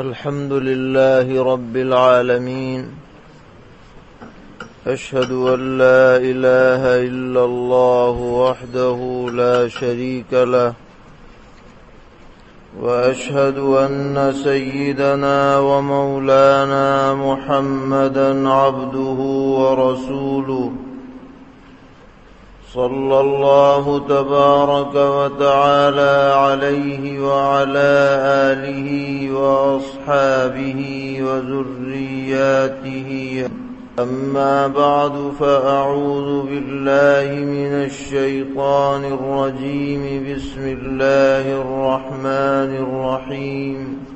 الحمد لله رب العالمين. أشهد أن لا إله إلا الله وحده لا شريك له. وأشهد أن سيدنا ومولانا محمدا عبده ورسوله. صلى الله تبارك وتعالى عليه وعلى آله وأصحابه وذرياته. أما بعد فأعوذ بالله من الشيطان الرجيم. بسم الله الرحمن الرحيم.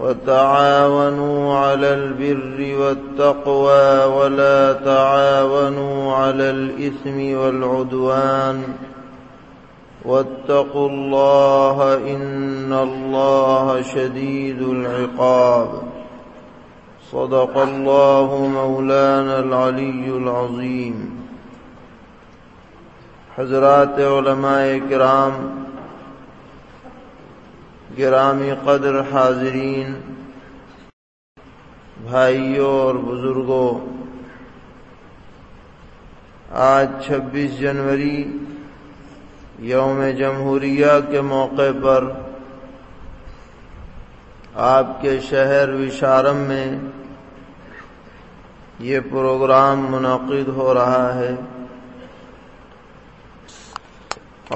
وتعاونوا على البر والتقوى ولا تعاونوا على الإثم والعدوان واتقوا الله إن الله شديد العقاب صدق الله مولانا العلي العظيم حضرات علماء کرام گرامی قدر حاضرین، بھائیوں اور بزرگوں، آج چھبیس جنوری یوم جمہوریہ کے موقع پر آپ کے شہر وشارم میں یہ پروگرام منعقد ہو رہا ہے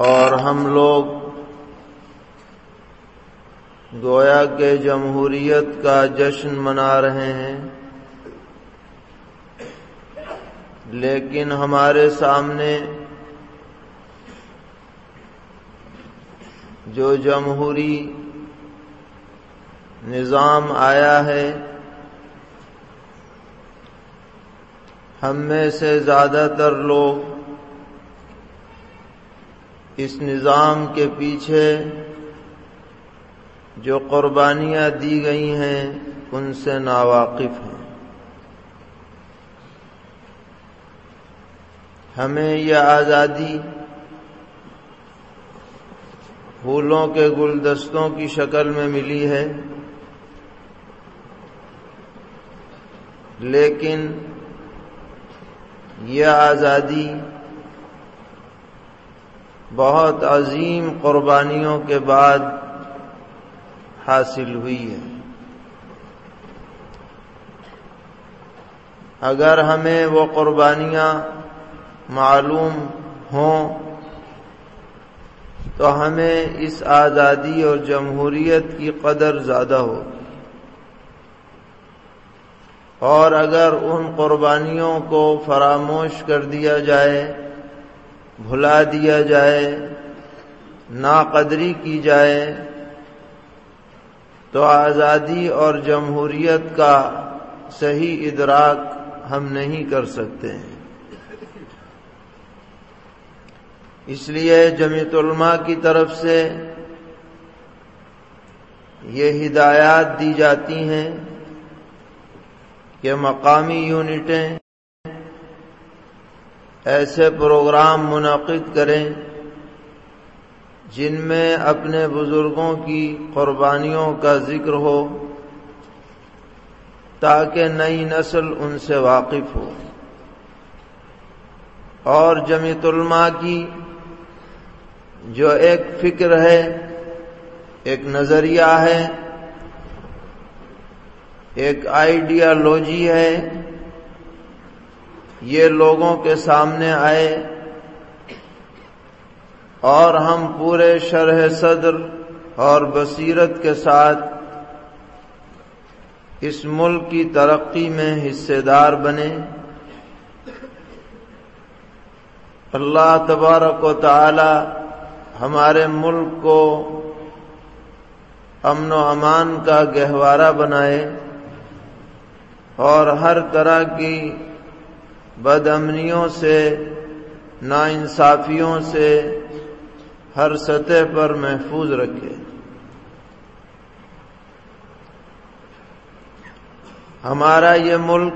اور ہم لوگ گویا کے جمہوریت کا جشن منا رہے ہیں۔ لیکن ہمارے سامنے جو جمہوری نظام آیا ہے، ہم میں سے زیادہ تر لوگ اس نظام کے پیچھے جو قربانیاں دی گئی ہیں، ان سے ناواقف ہیں۔ ہمیں یہ آزادی پھولوں کے گلدستوں کی شکل میں ملی ہے۔ لیکن یہ آزادی بہت عظیم قربانیوں کے بعد حاصل ہوئی ہے۔ اگر ہمیں وہ قربانیاں معلوم ہوں تو ہمیں اس آزادی اور جمہوریت کی قدر زیادہ ہو اور اگر ان قربانیوں کو فراموش کر دیا جائے، بھلا دیا جائے، ناقدری کی جائے تو آزادی اور جمہوریت کا صحیح ادراک ہم نہیں کر سکتے ہیں۔ اس لیے جمعیت علماء کی طرف سے یہ ہدایات دی جاتی ہیں کہ مقامی یونٹیں ایسے پروگرام منعقد کریں جن میں اپنے بزرگوں کی قربانیوں کا ذکر ہو، تاکہ نئی نسل ان سے واقف ہو۔ اور جمعیت علماء کی جو ایک فکر ہے، ایک نظریہ ہے، ایک آئیڈیالوجی ہے، یہ لوگوں کے سامنے آئے۔ اور ہم پورے شرح صدر اور بصیرت کے ساتھ اس ملک کی ترقی میں حصے دار بنے۔ اللہ تبارک و تعالی ہمارے ملک کو امن و امان کا گہوارہ بنائے اور ہر طرح کی بد امنیوں سے، ناانصافیوں سے ہر سطح پر محفوظ رکھے۔ ہمارا یہ ملک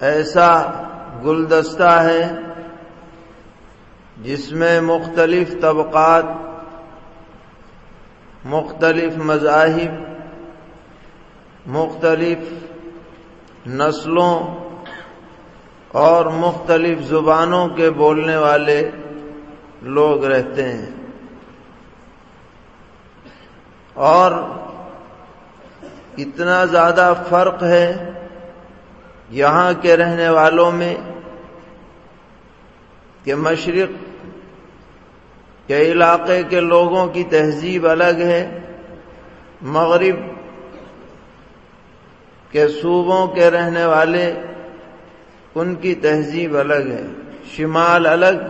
ایسا گلدستہ ہے جس میں مختلف طبقات، مختلف مذاہب، مختلف نسلوں اور مختلف زبانوں کے بولنے والے لوگ رہتے ہیں۔ اور اتنا زیادہ فرق ہے یہاں کے رہنے والوں میں کہ مشرق کے علاقے کے لوگوں کی تہذیب الگ ہے، مغرب کے صوبوں کے رہنے والے ان کی تہذیب الگ ہے۔ شمال الگ،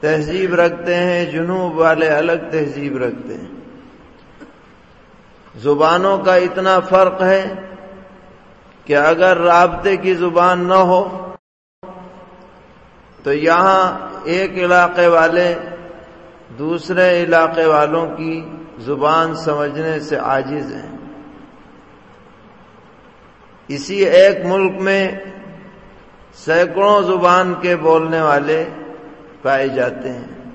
تہذیب رکھتے ہیں، جنوب والے الگ تہذیب رکھتے ہیں۔ زبانوں کا اتنا فرق ہے کہ اگر رابطے کی زبان نہ ہو، تو یہاں ایک علاقے والے دوسرے علاقے والوں کی زبان سمجھنے سے عاجز ہیں۔ اسی ایک ملک میں سینکڑوں زبان کے بولنے والے پائے جاتے ہیں۔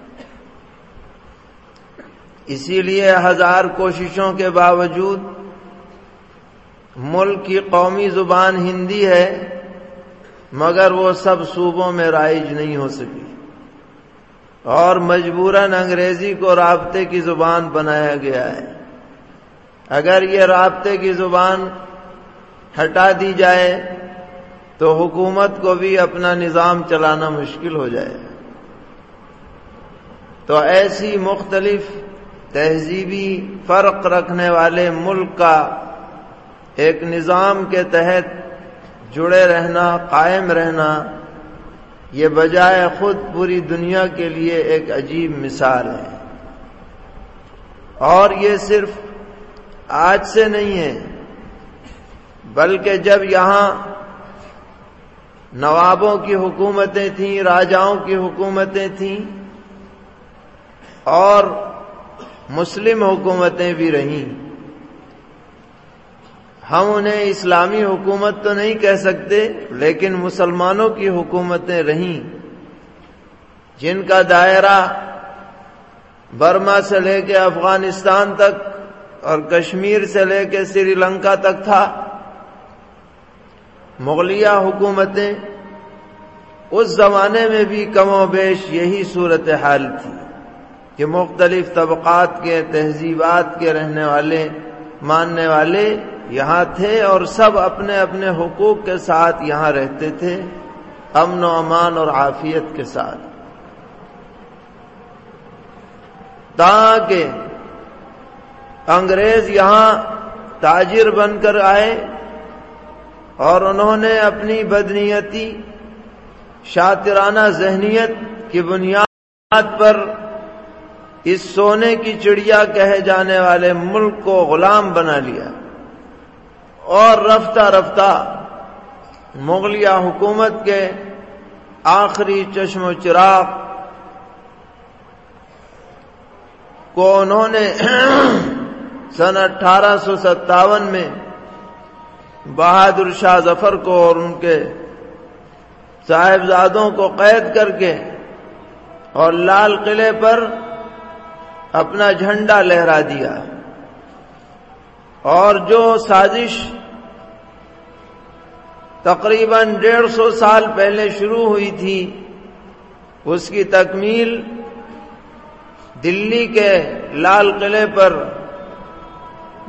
اسی لیے ہزار کوششوں کے باوجود ملک کی قومی زبان ہندی ہے، مگر وہ سب صوبوں میں رائج نہیں ہو سکی۔ اور مجبوراً انگریزی کو رابطے کی زبان بنایا گیا ہے۔ اگر یہ رابطے کی زبان ہٹا دی جائے تو حکومت کو بھی اپنا نظام چلانا مشکل ہو جائے۔ تو ایسی مختلف تہذیبی فرق رکھنے والے ملک کا ایک نظام کے تحت جڑے رہنا، قائم رہنا، یہ بجائے خود پوری دنیا کے لیے ایک عجیب مثال ہے۔ اور یہ صرف آج سے نہیں ہے، بلکہ جب یہاں نوابوں کی حکومتیں تھیں، راجاؤں کی حکومتیں تھیں، اور مسلم حکومتیں بھی رہیں۔ ہم انہیں اسلامی حکومت تو نہیں کہہ سکتے، لیکن مسلمانوں کی حکومتیں رہیں۔ جن کا دائرہ برما سے لے کے افغانستان تک اور کشمیر سے لے کے سری لنکا تک تھا مغلیہ حکومتیں اس زمانے میں بھی کم و بیش یہی صورت حال تھی کہ مختلف طبقات کے تہذیبات کے رہنے والے، ماننے والے یہاں تھے اور سب اپنے اپنے حقوق کے ساتھ یہاں رہتے تھے، امن و امان اور عافیت کے ساتھ۔ تاکہ انگریز یہاں تاجر بن کر آئے اور انہوں نے اپنی بدنیتی، شاطرانہ ذہنیت کی بنیاد پر اس سونے کی چڑیا کہے جانے والے ملک کو غلام بنا لیا۔ اور رفتہ رفتہ مغلیہ حکومت کے آخری چشم و چراغ کو انہوں نے سن اٹھارہ سو ستاون میں بہادر شاہ ظفر کو اور ان کے صاحبزادوں کو قید کر کے اور لال قلعے پر اپنا جھنڈا لہرا دیا۔ اور جو سازش تقریباً ڈیڑھ سو سال پہلے شروع ہوئی تھی، اس کی تکمیل دلی کے لال قلعے پر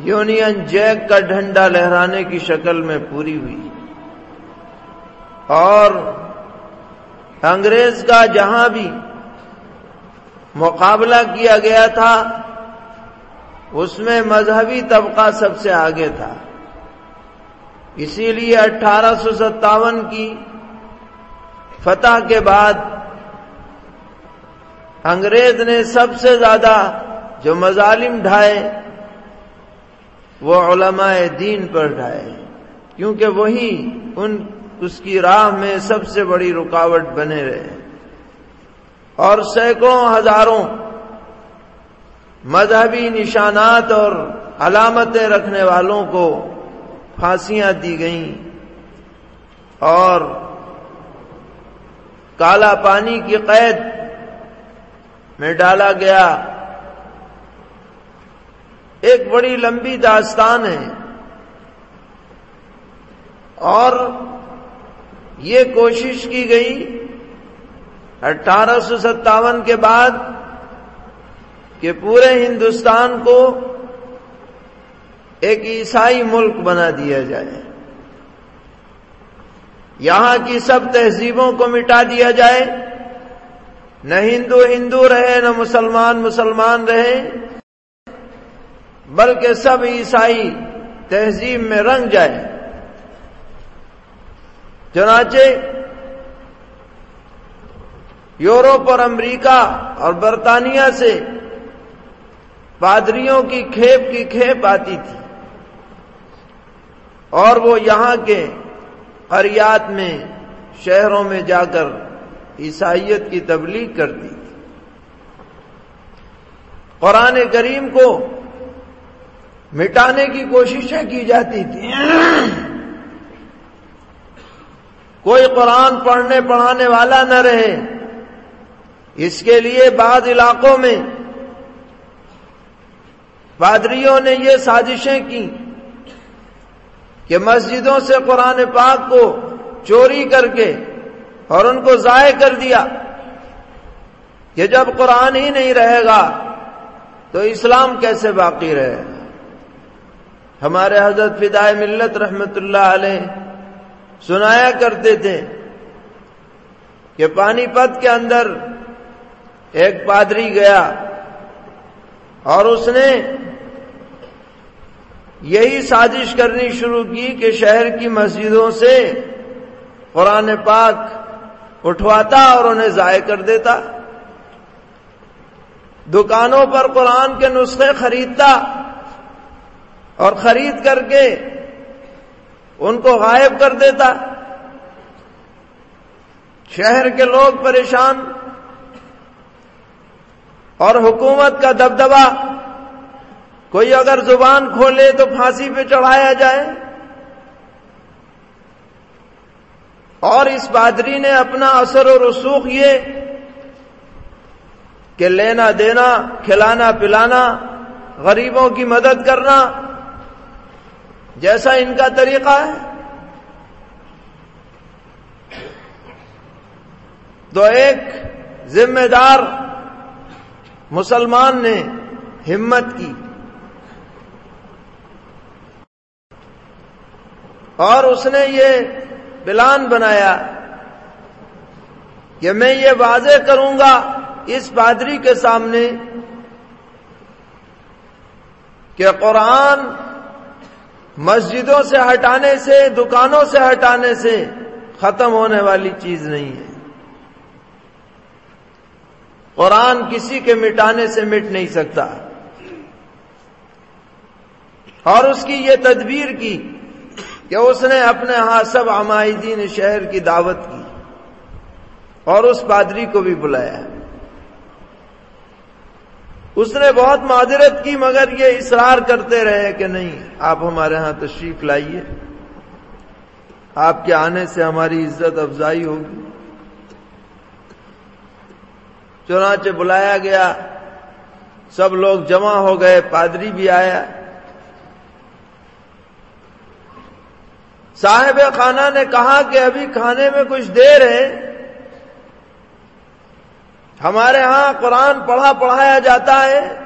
یونین جیک کا ڈھنڈا لہرانے کی شکل میں پوری ہوئی۔ اور انگریز کا جہاں بھی مقابلہ کیا گیا تھا، اس میں مذہبی طبقہ سب سے آگے تھا۔ اسی لیے اٹھارہ سو ستاون کی فتح کے بعد انگریز نے سب سے زیادہ جو مظالم ڈھائے وہ علماء دین پر ڈھائے کیونکہ وہی ان اس کی راہ میں سب سے بڑی رکاوٹ بنے رہے اور سینکڑوں ہزاروں مذہبی نشانات اور علامتیں رکھنے والوں کو پھانسیاں دی گئیں۔ اور کالا پانی کی قید میں ڈالا گیا۔ ایک بڑی لمبی داستان ہے۔ اور یہ کوشش کی گئی اٹھارہ سو ستاون کے بعد کہ پورے ہندوستان کو ایک عیسائی ملک بنا دیا جائے۔ یہاں کی سب تہذیبوں کو مٹا دیا جائے۔ نہ ہندو ہندو رہے، نہ مسلمان مسلمان رہے۔ بلکہ سب عیسائی تہذیب میں رنگ جائے چنانچہ یورپ اور امریکہ اور برطانیہ سے پادریوں کی کھیپ کی کھیپ آتی تھی۔ اور وہ یہاں کے قریات میں شہروں میں جا کر عیسائیت کی تبلیغ کرتی تھی۔ قرآن کریم کو مٹانے کی کوششیں کی جاتی تھی کوئی قرآن پڑھنے پڑھانے والا نہ رہے۔ اس کے لیے بعض علاقوں میں پادریوں نے یہ سازشیں کی کہ مسجدوں سے قرآن پاک کو چوری کر کے اور ان کو ضائع کر دیا کہ جب قرآن ہی نہیں رہے گا تو اسلام کیسے باقی رہے؟ گا ہمارے حضرت فدائے ملت رحمت اللہ علیہ سنایا کرتے تھے کہ پانی پت کے اندر ایک پادری گیا اور اس نے یہی سازش کرنی شروع کی کہ شہر کی مسجدوں سے قرآن پاک اٹھواتا اور انہیں ضائع کر دیتا، دکانوں پر قرآن کے نسخے خریدتا اور خرید کر کے ان کو غائب کر دیتا۔ شہر کے لوگ پریشان اور حکومت کا دبدبا کوئی اگر زبان کھولے تو پھانسی پہ چڑھایا جائے۔ اور اس بادری نے اپنا اثر و رسوخ یہ کہ لینا دینا، کھلانا، پلانا، غریبوں کی مدد کرنا۔ جیسا ان کا طریقہ ہے۔ تو ایک ذمہ دار مسلمان نے ہمت کی۔ اور اس نے یہ پلان بنایا کہ میں یہ واضح کروں گا اس پادری کے سامنے کہ قرآن مسجدوں سے ہٹانے سے، دکانوں سے ہٹانے سے ختم ہونے والی چیز نہیں ہے۔ قرآن کسی کے مٹانے سے مٹ نہیں سکتا۔ اور اس کی یہ تدبیر کی کہ اس نے اپنے ہاں سب عمائدین شہر کی دعوت کی اور اس پادری کو بھی بلایا۔ اس نے بہت معذرت کی مگر یہ اصرار کرتے رہے کہ نہیں، آپ ہمارے ہاں تشریف لائیے۔ آپ کے آنے سے ہماری عزت افزائی ہوگی۔ چنانچہ بلایا گیا، سب لوگ جمع ہو گئے، پادری بھی آیا۔ صاحب خانہ نے کہا کہ ابھی کھانے میں کچھ دیر ہے۔ ہمارے ہاں قرآن پڑھا پڑھایا جاتا ہے۔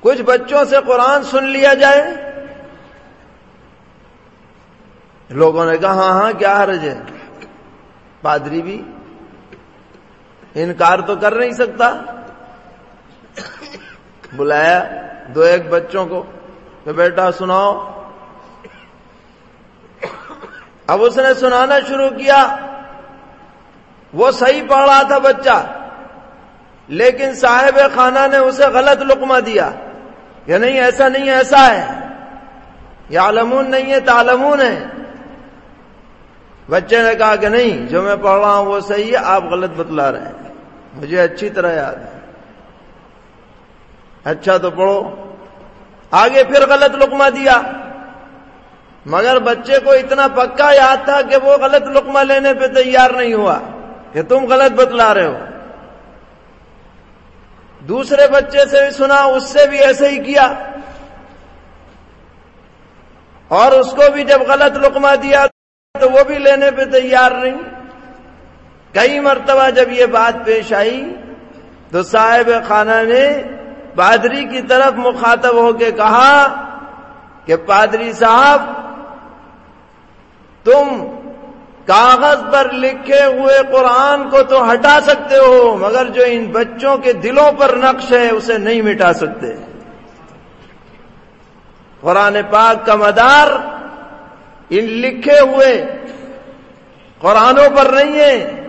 کچھ بچوں سے قرآن سن لیا جائے۔ لوگوں نے کہا ہاں ہاں کیا حرج ہے؟ پادری بھی انکار تو کر نہیں سکتا۔ بلایا دو ایک بچوں کو کہ بیٹا، سناؤ۔ اب اس نے سنانا شروع کیا۔ وہ صحیح پڑھ رہا تھا بچہ، لیکن صاحب خانہ نے اسے غلط لقمہ دیا۔ کہ نہیں، ایسا نہیں، ایسا ہے۔ یہ عالمون نہیں ہے تالمون ہے۔ بچے نے کہا کہ نہیں، جو میں پڑھ رہا ہوں وہ صحیح ہے، آپ غلط بتلا رہے ہیں۔ مجھے اچھی طرح یاد ہے۔ اچھا تو پڑھو۔ آگے پھر غلط لقمہ دیا۔ مگر بچے کو اتنا پکا یاد تھا کہ وہ غلط لقمہ لینے پہ تیار نہیں ہوا۔ کہ تم غلط بتلا رہے ہو۔ دوسرے بچے سے بھی سنا، اس سے بھی ایسے ہی کیا۔ اور اس کو بھی جب غلط لقمہ دیا تو وہ بھی لینے پہ تیار نہیں۔ کئی مرتبہ جب یہ بات پیش آئی تو صاحب خانہ نے پادری کی طرف مخاطب ہو کے کہا کہ پادری صاحب، تم کاغذ پر لکھے ہوئے قرآن کو تو ہٹا سکتے ہو، مگر جو ان بچوں کے دلوں پر نقش ہے، اسے نہیں مٹا سکتے۔ قرآن پاک کا مدار ان لکھے ہوئے قرآنوں پر نہیں ہے۔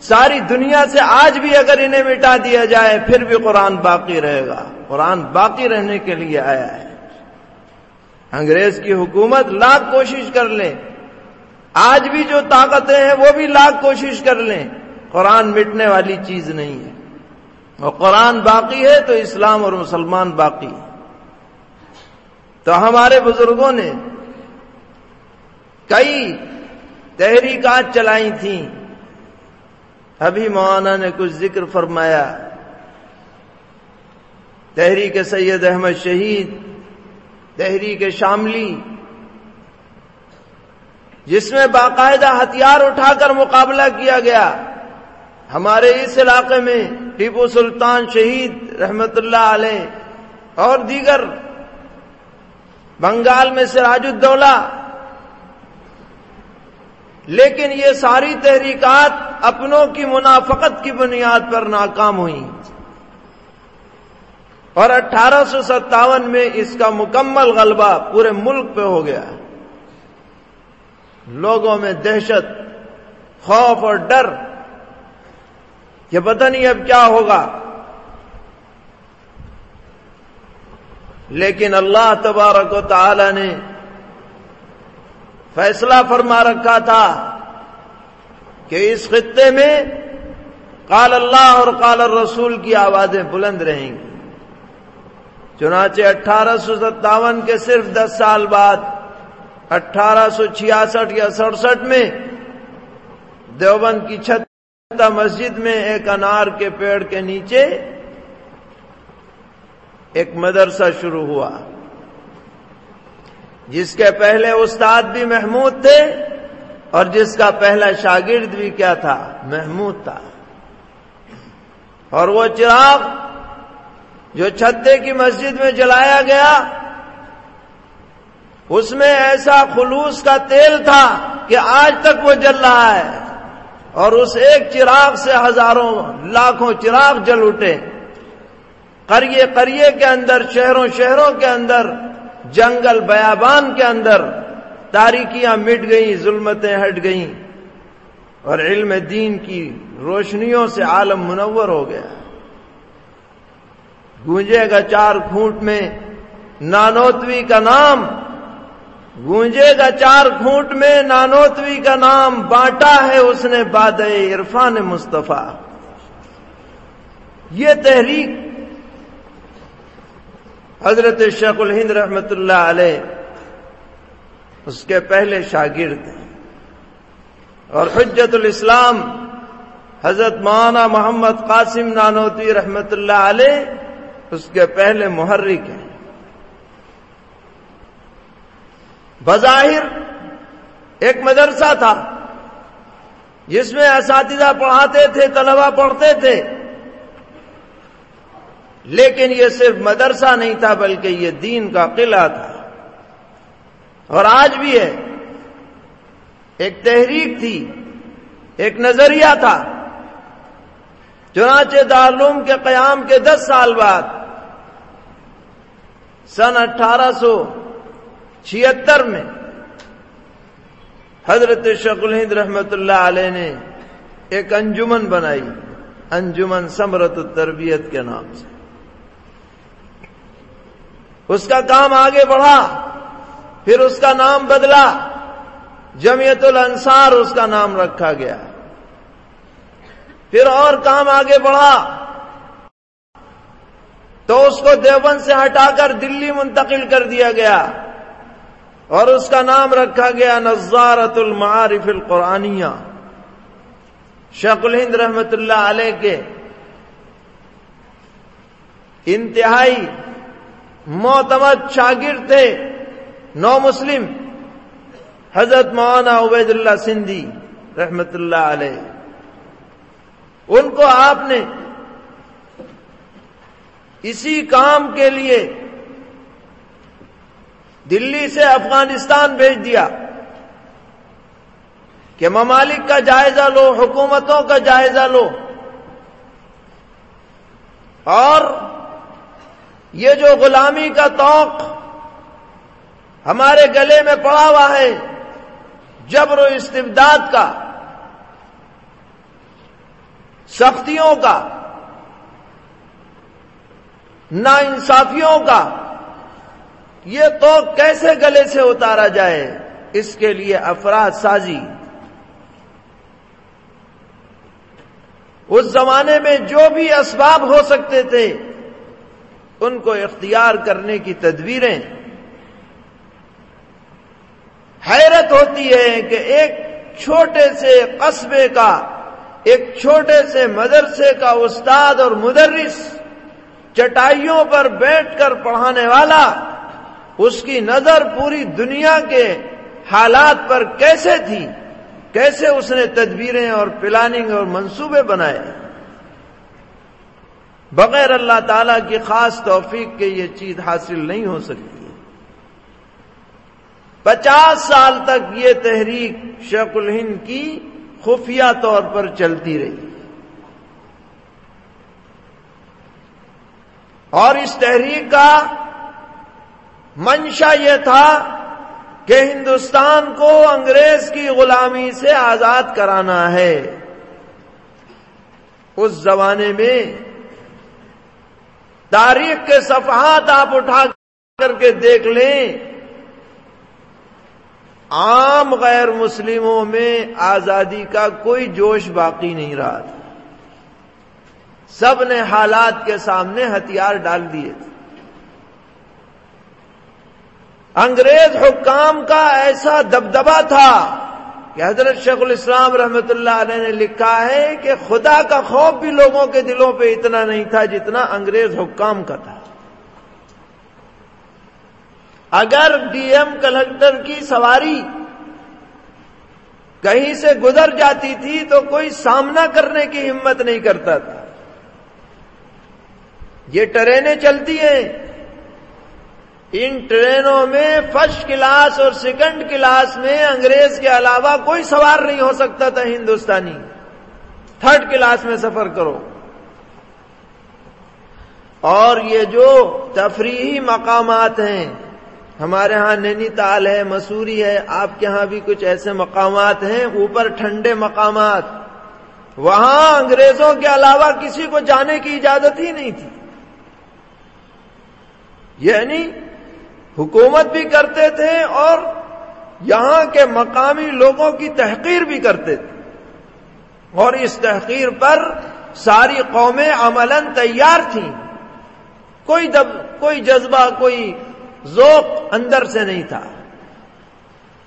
ساری دنیا سے آج بھی اگر انہیں مٹا دیا جائے، پھر بھی قرآن باقی رہے گا۔ قرآن باقی رہنے کے لیے آیا ہے۔ انگریز کی حکومت لاکھ کوشش کر لیں۔ آج بھی جو طاقتیں ہیں وہ بھی لاکھ کوشش کر لیں، قرآن مٹنے والی چیز نہیں ہے۔ اور قرآن باقی ہے تو اسلام اور مسلمان باقی ہے۔ تو ہمارے بزرگوں نے کئی تحریکات چلائی تھیں۔ ابھی مولانا نے کچھ ذکر فرمایا۔ تحریک سید احمد شہید، تحریک شاملی۔ جس میں باقاعدہ ہتھیار اٹھا کر مقابلہ کیا گیا۔ ہمارے اس علاقے میں ٹیپو سلطان شہید رحمت اللہ علیہ اور دیگر بنگال میں سراج الدولہ۔ لیکن یہ ساری تحریکات اپنوں کی منافقت کی بنیاد پر ناکام ہوئی۔ اور اٹھارہ سو ستاون میں اس کا مکمل غلبہ پورے ملک پہ ہو گیا۔ لوگوں میں دہشت، خوف اور ڈر، یہ پتہ نہیں اب کیا ہوگا۔ لیکن اللہ تبارک و تعالی نے فیصلہ فرما رکھا تھا کہ اس خطے میں قال اللہ اور قال الرسول کی آوازیں بلند رہیں گی۔ چنانچہ اٹھارہ سو ستاون کے صرف دس سال بعد اٹھارہ سو چھیاسٹھ یا سڑسٹھ میں دیوبند کی چھت مسجد میں ایک انار کے پیڑ کے نیچے ایک مدرسہ شروع ہوا، جس کے پہلے استاد بھی محمود تھے اور جس کا پہلا شاگرد بھی کیا تھا، محمود تھا۔ اور وہ چراغ جو چھتے کی مسجد میں جلایا گیا اس میں ایسا خلوص کا تیل تھا کہ آج تک وہ جل رہا ہے۔ اور اس ایک چراغ سے ہزاروں لاکھوں چراغ جل اٹھے۔ قریے قریے کے اندر، شہروں شہروں کے اندر، جنگل بیابان کے اندر تاریکیاں مٹ گئیں، ظلمتیں ہٹ گئیں۔ اور علم دین کی روشنیوں سے عالم منور ہو گیا۔ گونجے گا چار کھوٹ میں نانوتوی کا نام گونجے گا چار کھوٹ میں، نانوتوی کا نام بانٹا ہے اس نے باد عرفان مصطفیٰ۔ یہ تحریک حضرت شیخ الہند رحمت اللہ علیہ اس کے پہلے شاگرد ہیں۔ اور حجت الاسلام حضرت مولانا محمد قاسم نانوتی رحمت اللہ علیہ اس کے پہلے محرک ہیں۔ بظاہر ایک مدرسہ تھا، جس میں اساتذہ پڑھاتے تھے طلبا پڑھتے تھے۔ لیکن یہ صرف مدرسہ نہیں تھا، بلکہ یہ دین کا قلعہ تھا۔ اور آج بھی ہے۔ ایک تحریک تھی، ایک نظریہ تھا۔ چنانچہ دارالعلوم کے قیام کے دس سال بعد، سن اٹھارہ سو چھتر میں حضرت شیخ الہند رحمت اللہ علیہ نے ایک انجمن بنائی، انجمن سمرت التربیت کے نام سے۔ اس کا کام آگے بڑھا، پھر اس کا نام بدلا، جمعیت الانصار اس کا نام رکھا گیا۔ پھر اور کام آگے بڑھا، تو اس کو دیوبند سے ہٹا کر دلی منتقل کر دیا گیا۔ اور اس کا نام رکھا گیا نظارت المعارف القرآنیہ۔ شیخ الہند رحمت اللہ علیہ کے انتہائی معتمد شاگرد تھے نو مسلم حضرت مولانا عبید اللہ سندھی رحمت اللہ علیہ۔ ان کو آپ نے اسی کام کے لیے دلی سے افغانستان بھیج دیا کہ ممالک کا جائزہ لو، حکومتوں کا جائزہ لو۔ اور یہ جو غلامی کا توق ہمارے گلے میں پڑا ہوا ہے، جبر و استبداد کا، سختیوں کا نا انصافیوں کا یہ تو کیسے گلے سے اتارا جائے؟ اس کے لیے افراد سازی۔ اس زمانے میں جو بھی اسباب ہو سکتے تھے، ان کو اختیار کرنے کی تدبیریں۔ حیرت ہوتی ہے کہ ایک چھوٹے سے قصبے کا، ایک چھوٹے سے مدرسے کا استاد اور مدرس چٹائیوں پر بیٹھ کر پڑھانے والا اس کی نظر پوری دنیا کے حالات پر کیسے تھی؟ کیسے اس نے تدبیریں اور پلاننگ اور منصوبے بنائے؟ بغیر اللہ تعالی کی خاص توفیق کے یہ چیز حاصل نہیں ہو سکتی۔ پچاس سال تک یہ تحریک شیخ الہند کی خفیہ طور پر چلتی رہی۔ اور اس تحریک کا منشا یہ تھا کہ ہندوستان کو انگریز کی غلامی سے آزاد کرانا ہے۔ اس زمانے میں تاریخ کے صفحات آپ اٹھا کر کے دیکھ لیں۔ عام غیر مسلموں میں آزادی کا کوئی جوش باقی نہیں رہا۔ تھا سب نے حالات کے سامنے ہتھیار ڈال دیے۔ تھے انگریز حکام کا ایسا دبدبا تھا کہ حضرت شیخ الاسلام رحمت اللہ علیہ نے لکھا ہے کہ خدا کا خوف بھی لوگوں کے دلوں پہ اتنا نہیں تھا جتنا انگریز حکام کا تھا۔ اگر ڈی ایم کلکٹر کی سواری کہیں سے گزر جاتی تھی تو کوئی سامنا کرنے کی ہمت نہیں کرتا تھا۔ یہ ٹرینیں چلتی ہیں۔ ان ٹرینوں میں فرسٹ کلاس اور سیکنڈ کلاس میں انگریز کے علاوہ کوئی سوار نہیں ہو سکتا تھا ہندوستانی۔ تھرڈ کلاس میں سفر کرو۔ اور یہ جو تفریحی مقامات ہیں، ہمارے ہاں نینی تال ہے، مسوری ہے، آپ کے ہاں بھی کچھ ایسے مقامات ہیں، اوپر ٹھنڈے مقامات۔ وہاں انگریزوں کے علاوہ کسی کو جانے کی اجازت ہی نہیں تھی۔ یعنی حکومت بھی کرتے تھے اور یہاں کے مقامی لوگوں کی تحقیر بھی کرتے تھے۔ اور اس تحقیر پر ساری قومیں عملاً تیار تھیں۔ کوئی دب، کوئی جذبہ، کوئی ذوق اندر سے نہیں تھا۔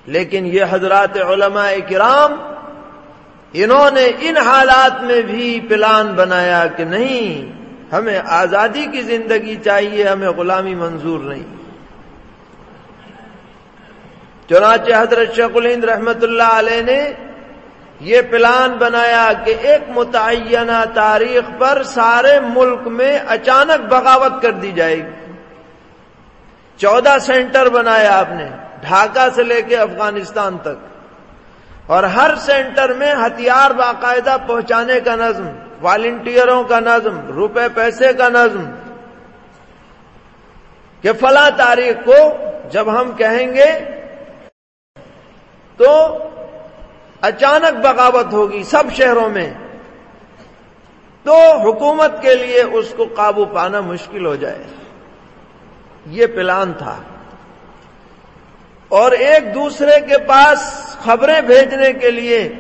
لیکن یہ حضرات علماء کرام، انہوں نے ان حالات میں بھی پلان بنایا کہ نہیں، ہمیں آزادی کی زندگی چاہیے، ہمیں غلامی منظور نہیں۔ چنانچہ حضرت شیخ الہند رحمت اللہ علیہ نے یہ پلان بنایا کہ ایک متعینہ تاریخ پر سارے ملک میں اچانک بغاوت کر دی جائے گی۔ چودہ سینٹر بنایا آپ نے، ڈھاکہ سے لے کے افغانستان تک۔ اور ہر سینٹر میں ہتھیار باقاعدہ پہنچانے کا نظم والنٹیئروں کا نظم، روپے پیسے کا نظم کہ فلاں تاریخ کو جب ہم کہیں گے تو اچانک بغاوت ہوگی سب شہروں میں۔ تو حکومت کے لیے اس کو قابو پانا مشکل ہو جائے۔ یہ پلان تھا۔ اور ایک دوسرے کے پاس خبریں بھیجنے کے لیے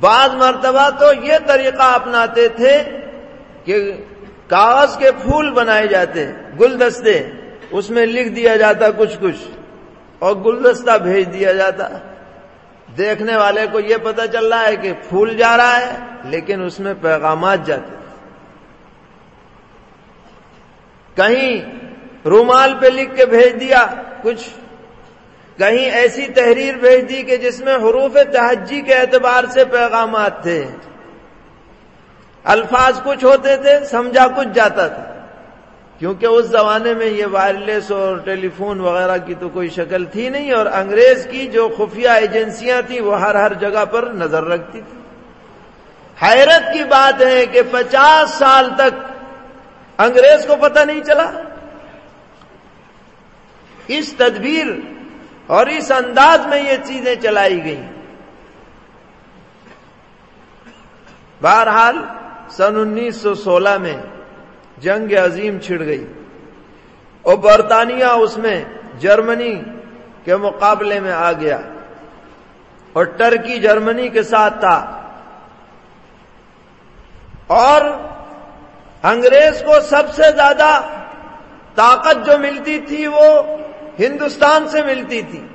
بعض مرتبہ تو یہ طریقہ اپناتے تھے کہ کاغذ کے پھول بنائے جاتے، گلدستے، اس میں لکھ دیا جاتا کچھ کچھ۔ اور گلدستہ بھیج دیا جاتا دیکھنے والے کو یہ پتا چل رہا ہے کہ پھول جا رہا ہے، لیکن اس میں پیغامات جاتے کہیں رومال پہ لکھ کے بھیج دیا کچھ، کہیں ایسی تحریر بھیج دی کہ جس میں حروف تہجی کے اعتبار سے پیغامات تھے۔ الفاظ کچھ ہوتے تھے، سمجھا کچھ جاتا تھا۔ کیونکہ اس زمانے میں یہ وائرلیس اور ٹیلی فون وغیرہ کی تو کوئی شکل تھی نہیں اور انگریز کی جو خفیہ ایجنسیاں تھیں وہ ہر ہر جگہ پر نظر رکھتی تھی۔ حیرت کی بات ہے کہ پچاس سال تک انگریز کو پتہ نہیں چلا۔ اس تدبیر اور اس انداز میں یہ چیزیں چلائی گئیں۔ بہرحال سن انیس سو سولہ میں جنگ عظیم چھڑ گئی۔ اور برطانیہ اس میں جرمنی کے مقابلے میں آ گیا۔ اور ٹرکی جرمنی کے ساتھ تھا۔ اور انگریز کو سب سے زیادہ طاقت جو ملتی تھی وہ ہندوستان سے ملتی تھی۔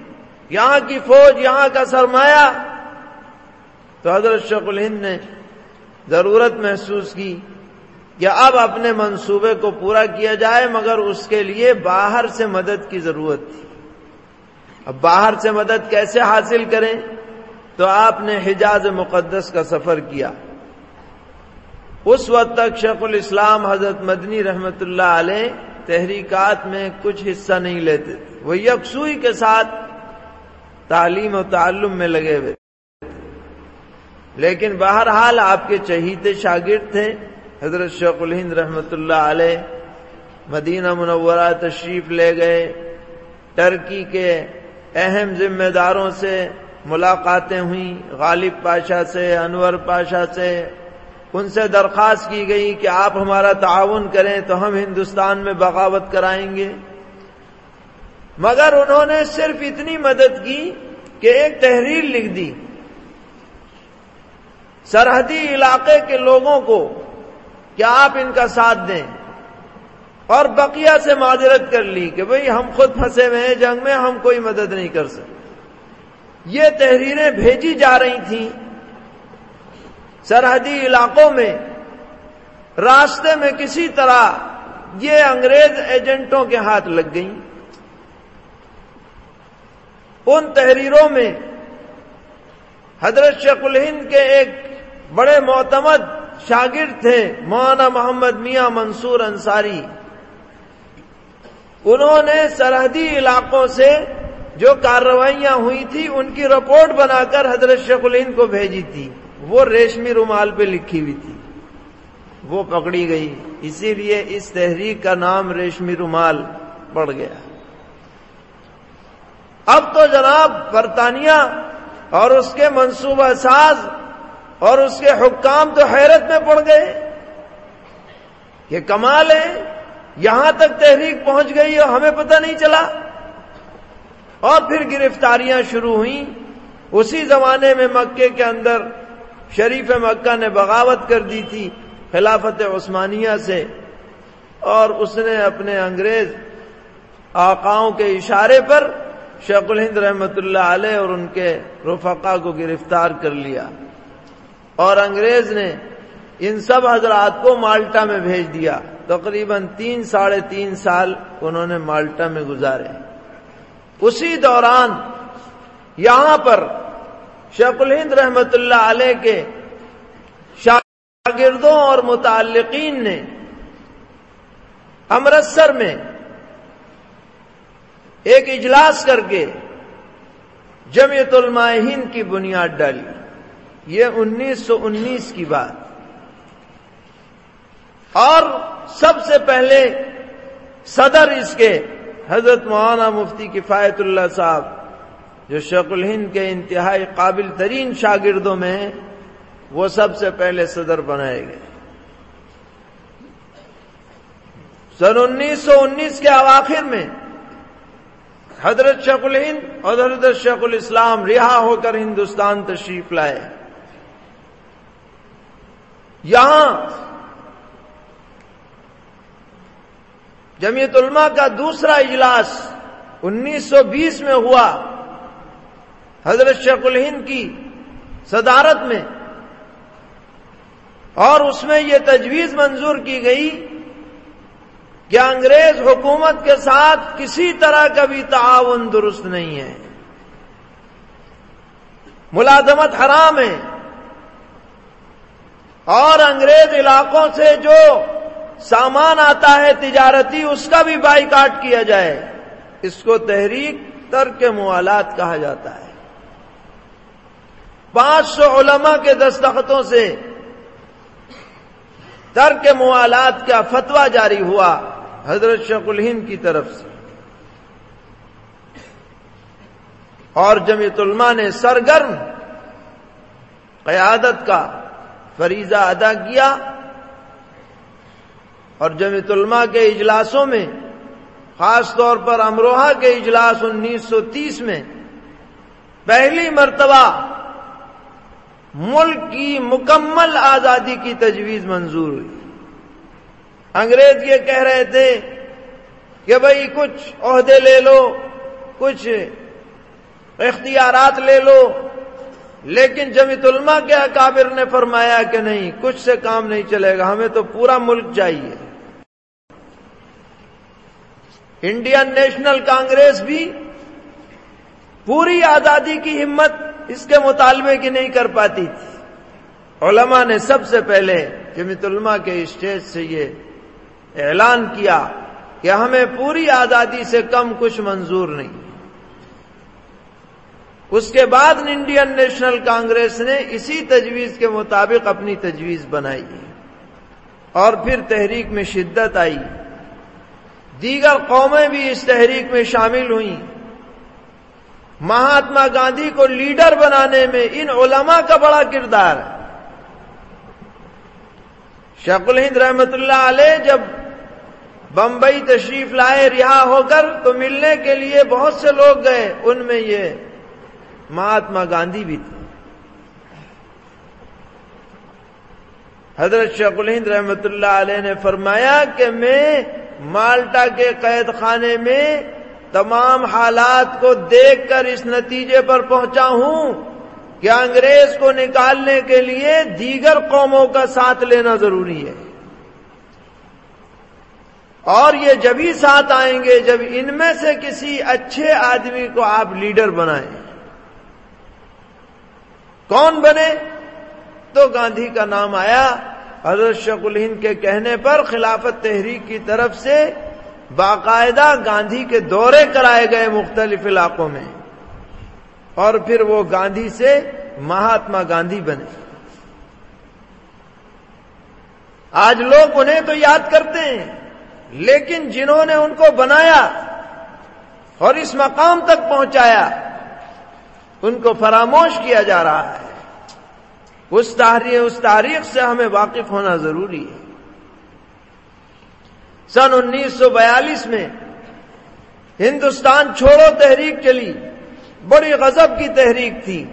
یہاں کی فوج، یہاں کا سرمایہ۔ تو حضرت شیخ الہند نے ضرورت محسوس کی۔ کہ اب اپنے منصوبے کو پورا کیا جائے، مگر اس کے لیے باہر سے مدد کی ضرورت تھی۔ اب باہر سے مدد کیسے حاصل کریں؟ تو آپ نے حجاز مقدس کا سفر کیا۔ اس وقت تک شیخ الاسلام حضرت مدنی رحمت اللہ علیہ تحریکات میں کچھ حصہ نہیں لیتے تھے۔ وہ یکسوئی کے ساتھ تعلیم و تعلم میں لگے ہوئے لیکن بہرحال آپ کے چہیتے شاگرد تھے۔ حضرت شیخ الہند رحمت اللہ علیہ مدینہ منورہ تشریف لے گئے۔ ٹرکی کے اہم ذمہ داروں سے ملاقاتیں ہوئیں۔ غالب پاشا سے، انور پاشا سے۔ ان سے درخواست کی گئی کہ آپ ہمارا تعاون کریں تو ہم ہندوستان میں بغاوت کرائیں گے۔ مگر انہوں نے صرف اتنی مدد کی کہ ایک تحریر لکھ دی۔ سرحدی علاقے کے لوگوں کو کہ آپ ان کا ساتھ دیں۔ اور بقیہ سے معذرت کر لی کہ بھئی ہم خود پھنسے ہوئے ہیں، جنگ میں ہم کوئی مدد نہیں کر سکتے۔ یہ تحریریں بھیجی جا رہی تھیں۔ سرحدی علاقوں میں، راستے میں کسی طرح یہ انگریز ایجنٹوں کے ہاتھ لگ گئیں۔ ان تحریروں میں حضرت شیخ الہند کے ایک بڑے معتمد شاگرد تھے، مولانا محمد میاں منصور انصاری۔ انہوں نے سرحدی علاقوں سے جو کارروائیاں ہوئی تھی، ان کی رپورٹ بنا کر حضرت شیخ الہند کو بھیجی تھی۔ وہ ریشمی رومال پہ لکھی ہوئی تھی۔ وہ پکڑی گئی۔ اسی لیے اس تحریک کا نام ریشمی رومال پڑ گیا۔ اب تو جناب برطانیہ اور اس کے منصوبہ ساز اور اس کے حکام تو حیرت میں پڑ گئے یہ کمال ہے، یہاں تک تحریک پہنچ گئی اور ہمیں پتہ نہیں چلا۔ اور پھر گرفتاریاں شروع ہوئیں۔ اسی زمانے میں مکے کے اندر شریف مکہ نے بغاوت کر دی تھی خلافت عثمانیہ سے۔ اور اس نے اپنے انگریز آقاؤں کے اشارے پر شیخ الہند رحمت اللہ علیہ اور ان کے رفقا کو گرفتار کر لیا۔ اور انگریز نے ان سب حضرات کو مالٹا میں بھیج دیا۔ تقریباً تین، ساڑھے تین سال انہوں نے مالٹا میں گزارے۔ اسی دوران یہاں پر شیخ الہند رحمت اللہ علیہ کے شاگردوں اور متعلقین نے امرتسر میں ایک اجلاس کر کے جمعیت علماء ہند کی بنیاد ڈالی۔ یہ انیس سو انیس کی بات۔ اور سب سے پہلے صدر اس کے، حضرت مولانا مفتی کفایت اللہ صاحب، جو شیخ الہند کے انتہائی قابل ترین شاگردوں میں ہیں وہ سب سے پہلے صدر بنائے گئے۔ سن انیس سو انیس کے اواخر میں حضرت شیخ الہند اور حضرت شیخ الاسلام رہا ہو کر ہندوستان تشریف لائے۔ یہاں جمعیت علماء کا دوسرا اجلاس انیس سو بیس میں ہوا حضرت شیخ الہند کی صدارت میں اور اس میں یہ تجویز منظور کی گئی کہ انگریز حکومت کے ساتھ کسی طرح کا بھی تعاون درست نہیں ہے۔ ملازمت حرام ہے۔ اور انگریز علاقوں سے جو سامان آتا ہے تجارتی، اس کا بھی بائی کاٹ کیا جائے۔ اس کو تحریک، ترک موالات کہا جاتا ہے۔ پانچ سو علماء کے دستخطوں سے ترک موالات کا فتوا جاری ہوا حضرت شیخ الہند کی طرف سے۔ اور جمیت علماء نے سرگرم قیادت کا فریضہ ادا کیا اور جمیت علماء کے اجلاسوں میں، خاص طور پر امروہہ کے اجلاس انیس سو تیس میں، پہلی مرتبہ ملک کی مکمل آزادی کی تجویز منظور ہوئی۔ انگریز یہ کہہ رہے تھے کہ بھائی کچھ عہدے لے لو، کچھ اختیارات لے لو لیکن جمیت علماء کے اکابر نے فرمایا کہ نہیں، کچھ سے کام نہیں چلے گا، ہمیں تو پورا ملک چاہیے۔ انڈین نیشنل کانگریس بھی پوری آزادی کی ہمت اس کے مطالبے کی نہیں کر پاتی تھی۔ علماء نے سب سے پہلے جمیت علماء کے اسٹیج سے یہ اعلان کیا کہ ہمیں پوری آزادی سے کم کچھ منظور نہیں۔ اس کے بعد انڈین نیشنل کانگریس نے اسی تجویز کے مطابق اپنی تجویز بنائی اور پھر تحریک میں شدت آئی۔ دیگر قومیں بھی اس تحریک میں شامل ہوئیں۔ مہاتما گاندھی کو لیڈر بنانے میں ان علماء کا بڑا کردار ہے۔ شیخ الہند رحمت اللہ علیہ جب بمبئی تشریف لائے رہا ہو کر تو ملنے کے لیے بہت سے لوگ گئے۔ ان میں یہ مہاتما گاندھی بھی تھے۔ حضرت شیخ الہند رحمت اللہ علیہ نے فرمایا کہ میں مالٹا کے قید خانے میں تمام حالات کو دیکھ کر اس نتیجے پر پہنچا ہوں کہ انگریز کو نکالنے کے لیے دیگر قوموں کا ساتھ لینا ضروری ہے۔ اور یہ جبھی ساتھ آئیں گے، جب ان میں سے کسی اچھے آدمی کو آپ لیڈر بنائیں۔ کون بنے؟ تو گاندھی کا نام آیا حضرت شیخ الہند کے کہنے پر خلافت تحریک کی طرف سے باقاعدہ گاندھی کے دورے کرائے گئے مختلف علاقوں میں۔ اور پھر وہ گاندھی سے مہاتما گاندھی بنے۔ آج لوگ انہیں تو یاد کرتے ہیں، لیکن جنہوں نے ان کو بنایا اور اس مقام تک پہنچایا ان کو فراموش کیا جا رہا ہے۔ اس تاریخ اس تاریخ سے ہمیں واقف ہونا ضروری ہے۔ سن انیس سو بیالیس میں ہندوستان چھوڑو تحریک چلی۔ بڑی غضب کی تحریک تھی۔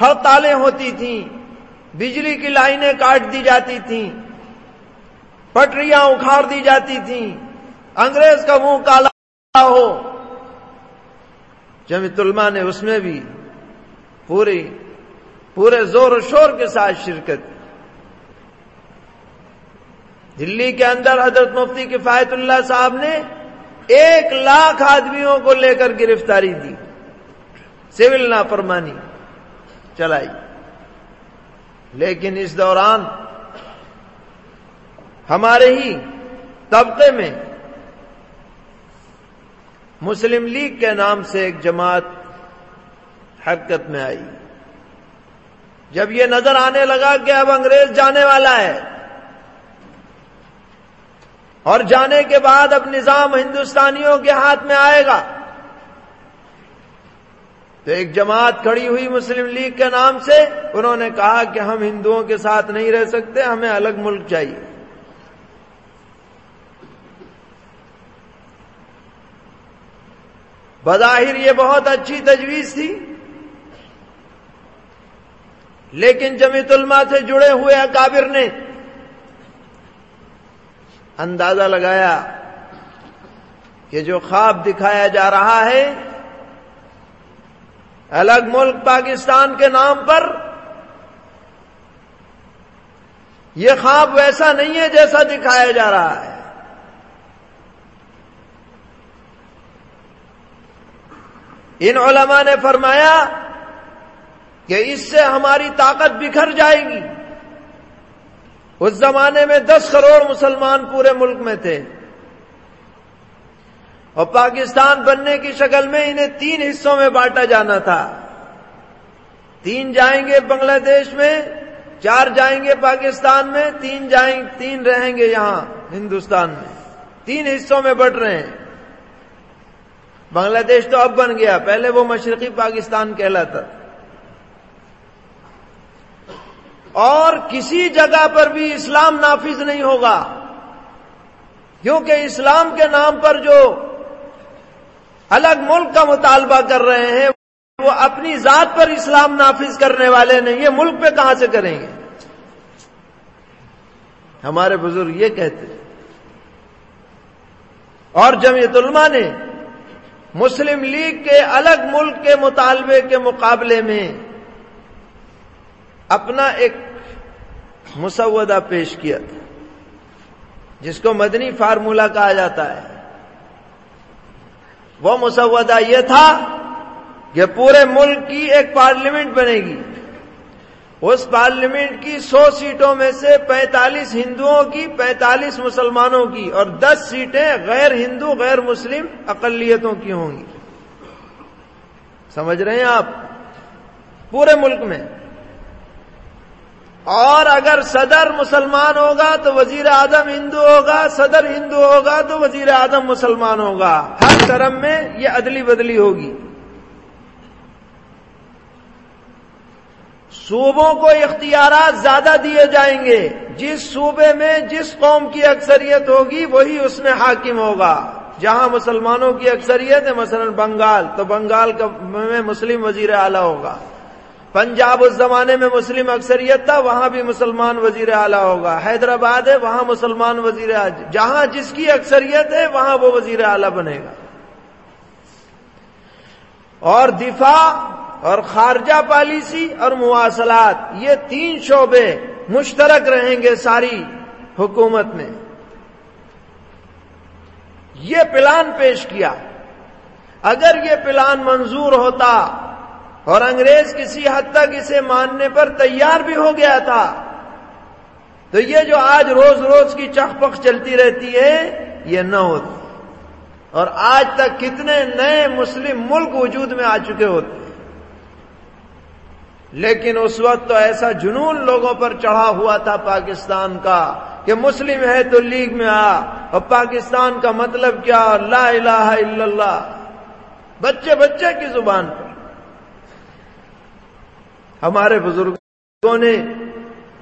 ہڑتالیں ہوتی تھیں۔ بجلی کی لائنیں کاٹ دی جاتی تھیں۔ پٹریاں اکھاڑ دی جاتی تھیں۔ انگریز کا منہ کالا ہو۔ جمع علماء نے اس میں بھی پوری پورے زور و شور کے ساتھ شرکت دلی کے اندر حضرت مفتی کفایت اللہ صاحب نے ایک لاکھ آدمیوں کو لے کر گرفتاری دی۔ سول نافرمانی چلائی۔ لیکن اس دوران ہمارے ہی طبقے میں مسلم لیگ کے نام سے ایک جماعت حرکت میں آئی۔ جب یہ نظر آنے لگا کہ اب انگریز جانے والا ہے اور جانے کے بعد اب نظام ہندوستانیوں کے ہاتھ میں آئے گا، تو ایک جماعت کھڑی ہوئی مسلم لیگ کے نام سے، انہوں نے کہا کہ ہم ہندوؤں کے ساتھ نہیں رہ سکتے، ہمیں الگ ملک چاہیے۔ بظاہر یہ بہت اچھی تجویز تھی۔ لیکن جمیت علماء سے جڑے ہوئے اکابر نے اندازہ لگایا کہ جو خواب دکھایا جا رہا ہے، الگ ملک پاکستان کے نام پر، یہ خواب ویسا نہیں ہے جیسا دکھایا جا رہا ہے۔ ان علماء نے فرمایا کہ اس سے ہماری طاقت بکھر جائے گی۔ اس زمانے میں دس کروڑ مسلمان پورے ملک میں تھے۔ اور پاکستان بننے کی شکل میں انہیں تین حصوں میں بانٹا جانا تھا۔ تین جائیں گے بنگلہ دیش میں، چار جائیں گے پاکستان میں، تین جائیں، تین رہیں گے یہاں ہندوستان میں۔ تین حصوں میں بٹ رہے ہیں۔ بنگلہ دیش تو اب بن گیا، پہلے وہ مشرقی پاکستان کہلاتا۔ اور کسی جگہ پر بھی اسلام نافذ نہیں ہوگا، کیونکہ اسلام کے نام پر جو الگ ملک کا مطالبہ کر رہے ہیں، وہ اپنی ذات پر اسلام نافذ کرنے والے نہیں، یہ ملک پہ کہاں سے کریں گے؟ ہمارے بزرگ یہ کہتے اور جمعیت علماء نے مسلم لیگ کے الگ ملک کے مطالبے کے مقابلے میں اپنا ایک مسودہ پیش کیا تھا، جس کو مدنی فارمولہ کہا جاتا ہے۔ وہ مسودہ یہ تھا کہ پورے ملک کی ایک پارلیمنٹ بنے گی۔ اس پارلیمنٹ کی سو سیٹوں میں سے پینتالیس ہندوؤں کی، پینتالیس مسلمانوں کی اور دس سیٹیں غیر ہندو، غیر مسلم اقلیتوں کی ہوں گی۔ سمجھ رہے ہیں آپ؟ پورے ملک میں۔ اور اگر صدر مسلمان ہوگا تو وزیر اعظم ہندو ہوگا، صدر ہندو ہوگا تو وزیر اعظم مسلمان ہوگا۔ ہر طرف میں یہ ادلی بدلی ہوگی۔ صوبوں کو اختیارات زیادہ دیے جائیں گے۔ جس صوبے میں جس قوم کی اکثریت ہوگی، وہی اس میں حاکم ہوگا۔ جہاں مسلمانوں کی اکثریت ہے، مثلا بنگال، تو بنگال میں مسلم وزیر اعلیٰ ہوگا۔ پنجاب اس زمانے میں مسلم اکثریت تھا، وہاں بھی مسلمان وزیر اعلیٰ ہوگا۔ حیدرآباد ہے، وہاں مسلمان وزیر اعلیٰ جہاں جس کی اکثریت ہے، وہاں وہ وزیر اعلیٰ بنے گا۔ اور دفاع اور خارجہ پالیسی اور مواصلات، یہ تین شعبے مشترک رہیں گے ساری حکومت میں۔ یہ پلان پیش کیا۔ اگر یہ پلان منظور ہوتا اور انگریز کسی حد تک اسے ماننے پر تیار بھی ہو گیا تھا، تو یہ جو آج روز روز کی چخ پخ چلتی رہتی ہے، یہ نہ ہوتی۔ اور آج تک کتنے نئے مسلم ملک وجود میں آ چکے ہوتے لیکن اس وقت تو ایسا جنون لوگوں پر چڑھا ہوا تھا پاکستان کا کہ مسلم ہے تو لیگ میں آ، اور پاکستان کا مطلب کیا؟ لا الہ الا اللہ۔ بچے بچے کی زبان پر۔ ہمارے بزرگوں نے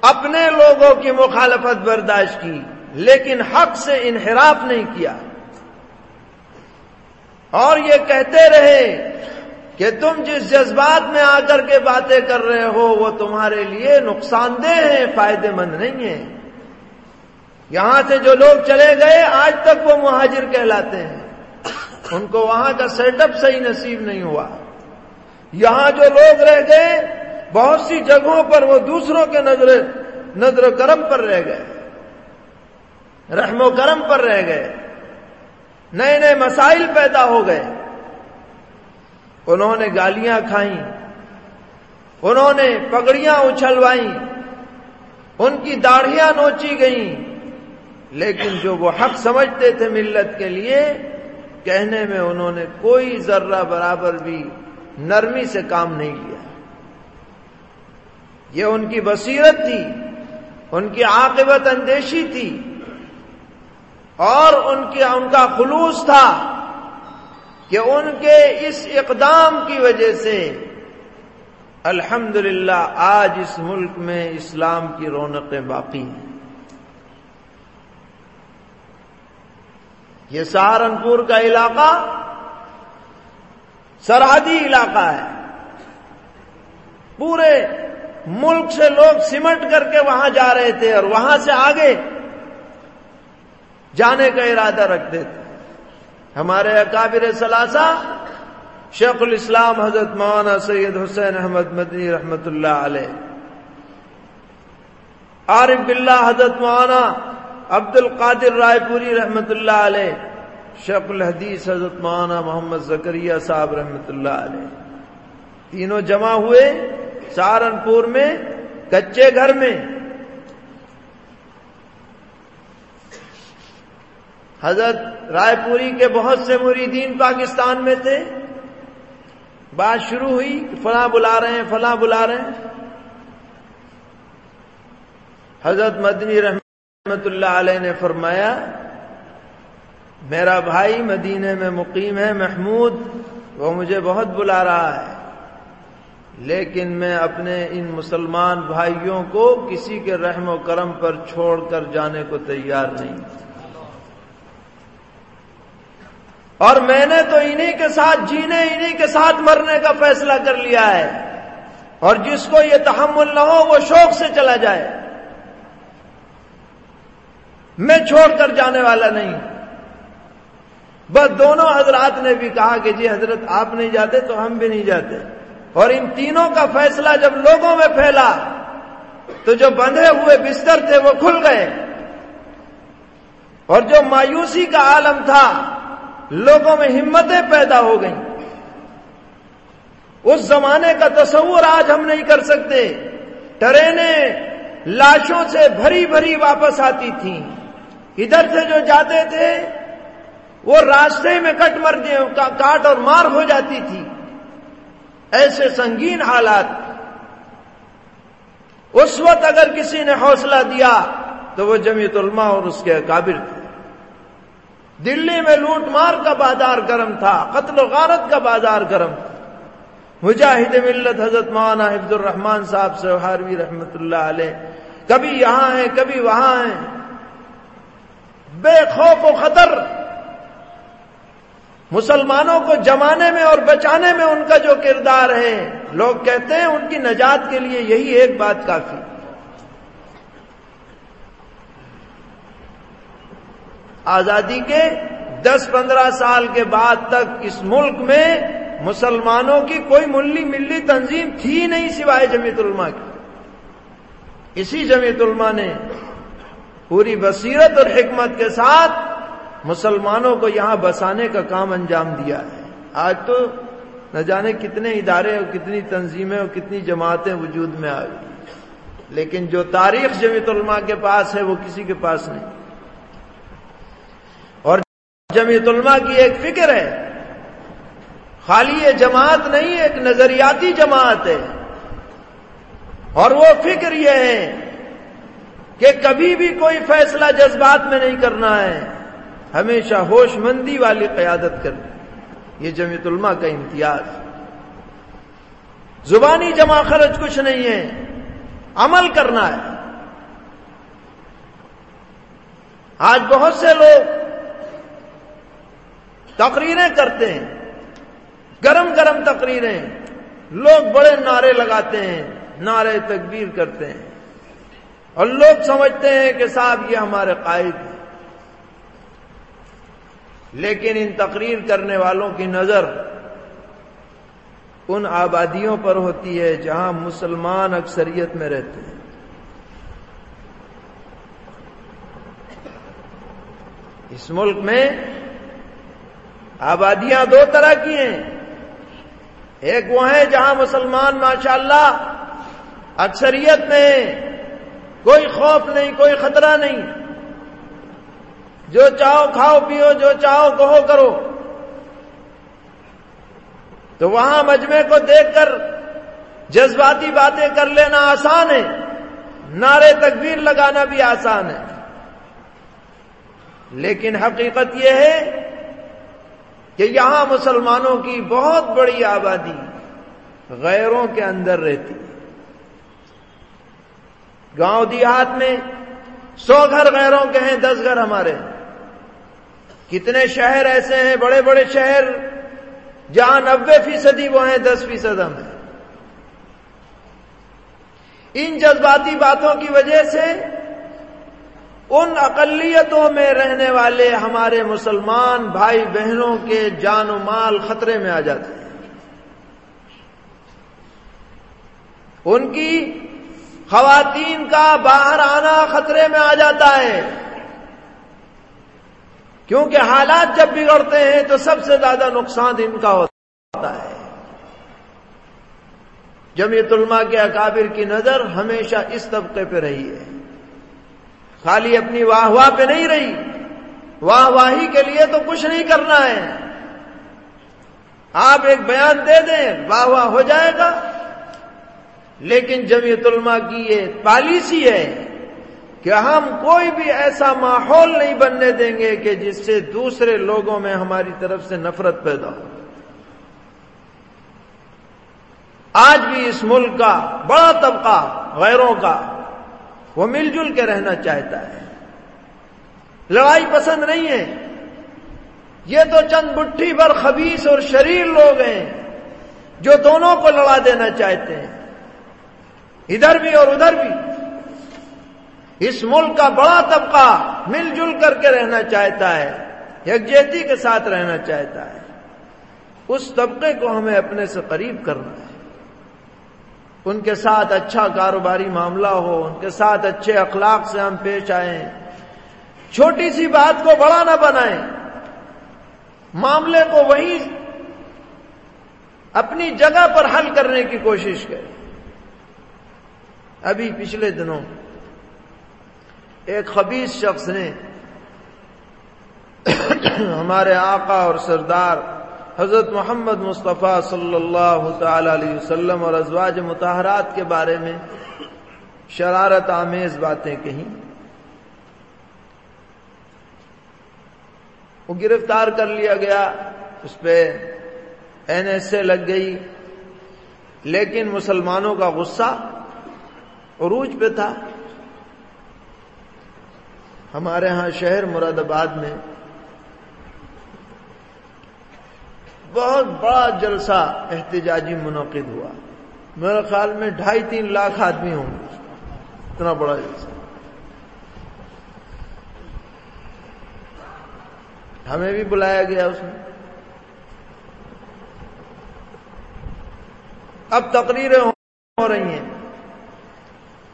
اپنے لوگوں کی مخالفت برداشت کی، لیکن حق سے انحراف نہیں کیا۔ اور یہ کہتے رہے کہ تم جس جذبات میں آ کر کے باتیں کر رہے ہو، وہ تمہارے لیے نقصان دہ ہیں، فائدے مند نہیں ہیں۔ یہاں سے جو لوگ چلے گئے، آج تک وہ مہاجر کہلاتے ہیں۔ ان کو وہاں کا سیٹ اپ صحیح نصیب نہیں ہوا۔ یہاں جو لوگ رہ گئے، بہت سی جگہوں پر وہ دوسروں کے نظر نظر و کرم پر رہ گئے۔ رحم و کرم پر رہ گئے۔ نئے نئے مسائل پیدا ہو گئے۔ انہوں نے گالیاں کھائیں، انہوں نے پگڑیاں اچھلوائیں، ان کی داڑھیاں نوچی گئیں۔ لیکن جو وہ حق سمجھتے تھے ملت کے لیے، کہنے میں انہوں نے کوئی ذرہ برابر بھی نرمی سے کام نہیں لیا یہ ان کی بصیرت تھی، ان کی عاقبت اندیشی تھی، اور ان کی ان کا خلوص تھا۔ کہ ان کے اس اقدام کی وجہ سے الحمد آج اس ملک میں اسلام کی رونقیں باقی ہیں۔ یہ سہارنپور کا علاقہ سرحدی علاقہ ہے۔ پورے ملک سے لوگ سمٹ کر کے وہاں جا رہے تھے اور وہاں سے آگے جانے کا ارادہ رکھتے تھے ہمارے اکابر ثلاثہ، شیخ الاسلام حضرت مولانا سید حسین احمد مدنی رحمت اللہ علیہ۔ عارف بلّہ حضرت مولانا عبد القادر رائے پوری رحمت اللہ علیہ، شیخ الحدیث حضرت مولانا محمد زکریہ صاحب رحمۃ اللہ علیہ۔ تینوں جمع ہوئے سہارنپور میں، کچے گھر میں۔ حضرت رائے پوری کے بہت سے مریدین پاکستان میں تھے۔ بات شروع ہوئی، فلاں بلا رہے ہیں، فلاں بلا رہے ہیں۔ حضرت مدنی رحمت اللہ علیہ نے فرمایا، میرا بھائی مدینے میں مقیم ہے، محمود، وہ مجھے بہت بلا رہا ہے۔ لیکن میں اپنے ان مسلمان بھائیوں کو کسی کے رحم و کرم پر چھوڑ کر جانے کو تیار نہیں۔ اور میں نے تو انہی کے ساتھ جینے، انہی کے ساتھ مرنے کا فیصلہ کر لیا ہے۔ اور جس کو یہ تحمل نہ ہو، وہ شوق سے چلا جائے۔ میں چھوڑ کر جانے والا نہیں۔ بس دونوں حضرات نے بھی کہا کہ جی حضرت آپ نہیں جاتے تو ہم بھی نہیں جاتے۔ اور ان تینوں کا فیصلہ جب لوگوں میں پھیلا، تو جو بندھے ہوئے بستر تھے وہ کھل گئے۔ اور جو مایوسی کا عالم تھا لوگوں میں ہمتیں پیدا ہو گئیں۔ اس زمانے کا تصور آج ہم نہیں کر سکتے۔ ٹرینیں لاشوں سے بھری بھری واپس آتی تھیں۔ ادھر سے جو جاتے تھے، وہ راستے میں کٹ مر کاٹ اور مار ہو جاتی تھی۔ ایسے سنگین حالات۔ اس وقت اگر کسی نے حوصلہ دیا، تو وہ جمیت علماء اور اس کے اکابر تھے۔ دلی میں لوٹ مار کا بازار گرم تھا، قتل و غارت کا بازار گرم تھا۔ مجاہد ملت حضرت مولانا حفظ الرحمان صاحب سے ہاروی رحمت اللہ علیہ، کبھی یہاں ہیں، کبھی وہاں ہیں۔ بے خوف و خطر۔ مسلمانوں کو جمانے میں اور بچانے میں ان کا جو کردار ہے، لوگ کہتے ہیں ان کی نجات کے لیے یہی ایک بات کافی۔ آزادی کے دس پندرہ سال کے بعد تک اس ملک میں مسلمانوں کی کوئی ملی ملی تنظیم تھی نہیں سوائے جمیت علماء کی۔ اسی جمیت علماء نے پوری بصیرت اور حکمت کے ساتھ مسلمانوں کو یہاں بسانے کا کام انجام دیا ہے۔ آج تو نہ جانے کتنے ادارے اور کتنی تنظیمیں اور کتنی جماعتیں وجود میں آ گئی۔ لیکن جو تاریخ جمیت علماء کے پاس ہے وہ کسی کے پاس نہیں۔ جمیت علماء کی ایک فکر ہے۔ خالی یہ جماعت نہیں ایک نظریاتی جماعت ہے۔ اور وہ فکر یہ ہے کہ کبھی بھی کوئی فیصلہ جذبات میں نہیں کرنا ہے۔ ہمیشہ ہوش مندی والی قیادت کرنی یہ جمعیت علماء کا امتیاز۔ زبانی جمع خرچ کچھ نہیں ہے، عمل کرنا ہے۔ آج بہت سے لوگ تقریریں کرتے ہیں۔ گرم گرم تقریریں۔ لوگ بڑے نعرے لگاتے ہیں، نعرے تکبیر کرتے ہیں۔ اور لوگ سمجھتے ہیں کہ صاحب یہ ہمارے قائد ہیں۔ لیکن ان تقریر کرنے والوں کی نظر ان آبادیوں پر ہوتی ہے جہاں مسلمان اکثریت میں رہتے ہیں۔ اس ملک میں آبادیاں دو طرح کی ہیں۔ ایک وہ ہیں جہاں مسلمان ماشاءاللہ اکثریت میں کوئی خوف نہیں، کوئی خطرہ نہیں۔ جو چاہو کھاؤ پیو، جو چاہو کہو کرو۔ تو وہاں مجمے کو دیکھ کر جذباتی باتیں کر لینا آسان ہے۔ نعرے تکبیر لگانا بھی آسان ہے۔ لیکن حقیقت یہ ہے کہ یہاں مسلمانوں کی بہت بڑی آبادی غیروں کے اندر رہتی ہے۔ گاؤں دیہات میں سو گھر غیروں کے ہیں، دس گھر ہمارے کتنے شہر ایسے ہیں، بڑے بڑے شہر جہاں نبے فیصدی وہ ہیں، دس فیصد ہم ہیں۔ ان جذباتی باتوں کی وجہ سے ان اقلیتوں میں رہنے والے ہمارے مسلمان بھائی بہنوں کے جان و مال خطرے میں آ جاتے ہیں۔ ان کی خواتین کا باہر آنا خطرے میں آ جاتا ہے۔ کیونکہ حالات جب بگڑتے ہیں تو سب سے زیادہ نقصان ان کا ہوتا ہے۔ جمعیت علماء کے اکابر کی نظر ہمیشہ اس طبقے پہ رہی ہے۔ خالی اپنی واہ واہ پہ نہیں رہی۔ واہ واہی کے لیے تو کچھ نہیں کرنا ہے۔ آپ ایک بیان دے دیں، واہ واہ ہو جائے گا۔ لیکن جمعیت علماء کی یہ پالیسی ہے کہ ہم کوئی بھی ایسا ماحول نہیں بننے دیں گے کہ جس سے دوسرے لوگوں میں ہماری طرف سے نفرت پیدا ہو۔ آج بھی اس ملک کا بڑا طبقہ غیروں کا وہ مل جل کے رہنا چاہتا ہے۔ لڑائی پسند نہیں ہے۔ یہ تو چند بٹھی پر خبیص اور شریر لوگ ہیں جو دونوں کو لڑا دینا چاہتے ہیں۔ ادھر بھی اور ادھر بھی۔ اس ملک کا بڑا طبقہ مل جل کر کے رہنا چاہتا ہے یکجہتی کے ساتھ رہنا چاہتا ہے۔ اس طبقے کو ہمیں اپنے سے قریب کرنا ہے۔ ان کے ساتھ اچھا کاروباری معاملہ ہو، ان کے ساتھ اچھے اخلاق سے ہم پیش آئیں۔ چھوٹی سی بات کو بڑا نہ بنائیں۔ معاملے کو وہی اپنی جگہ پر حل کرنے کی کوشش کریں۔ ابھی پچھلے دنوں ایک خبیص شخص نے ہمارے آقا اور سردار حضرت محمد مصطفیٰ صلی اللہ تعالی علیہ وسلم اور ازواج متحرات کے بارے میں شرارت آمیز باتیں کہیں۔ وہ گرفتار کر لیا گیا، اس پہ این ایس اے لگ گئی، لیکن مسلمانوں کا غصہ عروج پہ تھا۔ ہمارے ہاں شہر مراد آباد میں بہت بڑا جلسہ احتجاجی منعقد ہوا۔ میرے خیال میں ڈھائی تین لاکھ آدمی ہوں گے۔ اتنا بڑا جلسہ۔ ہمیں بھی بلایا گیا اس میں۔ اب تقریریں ہو رہی ہیں۔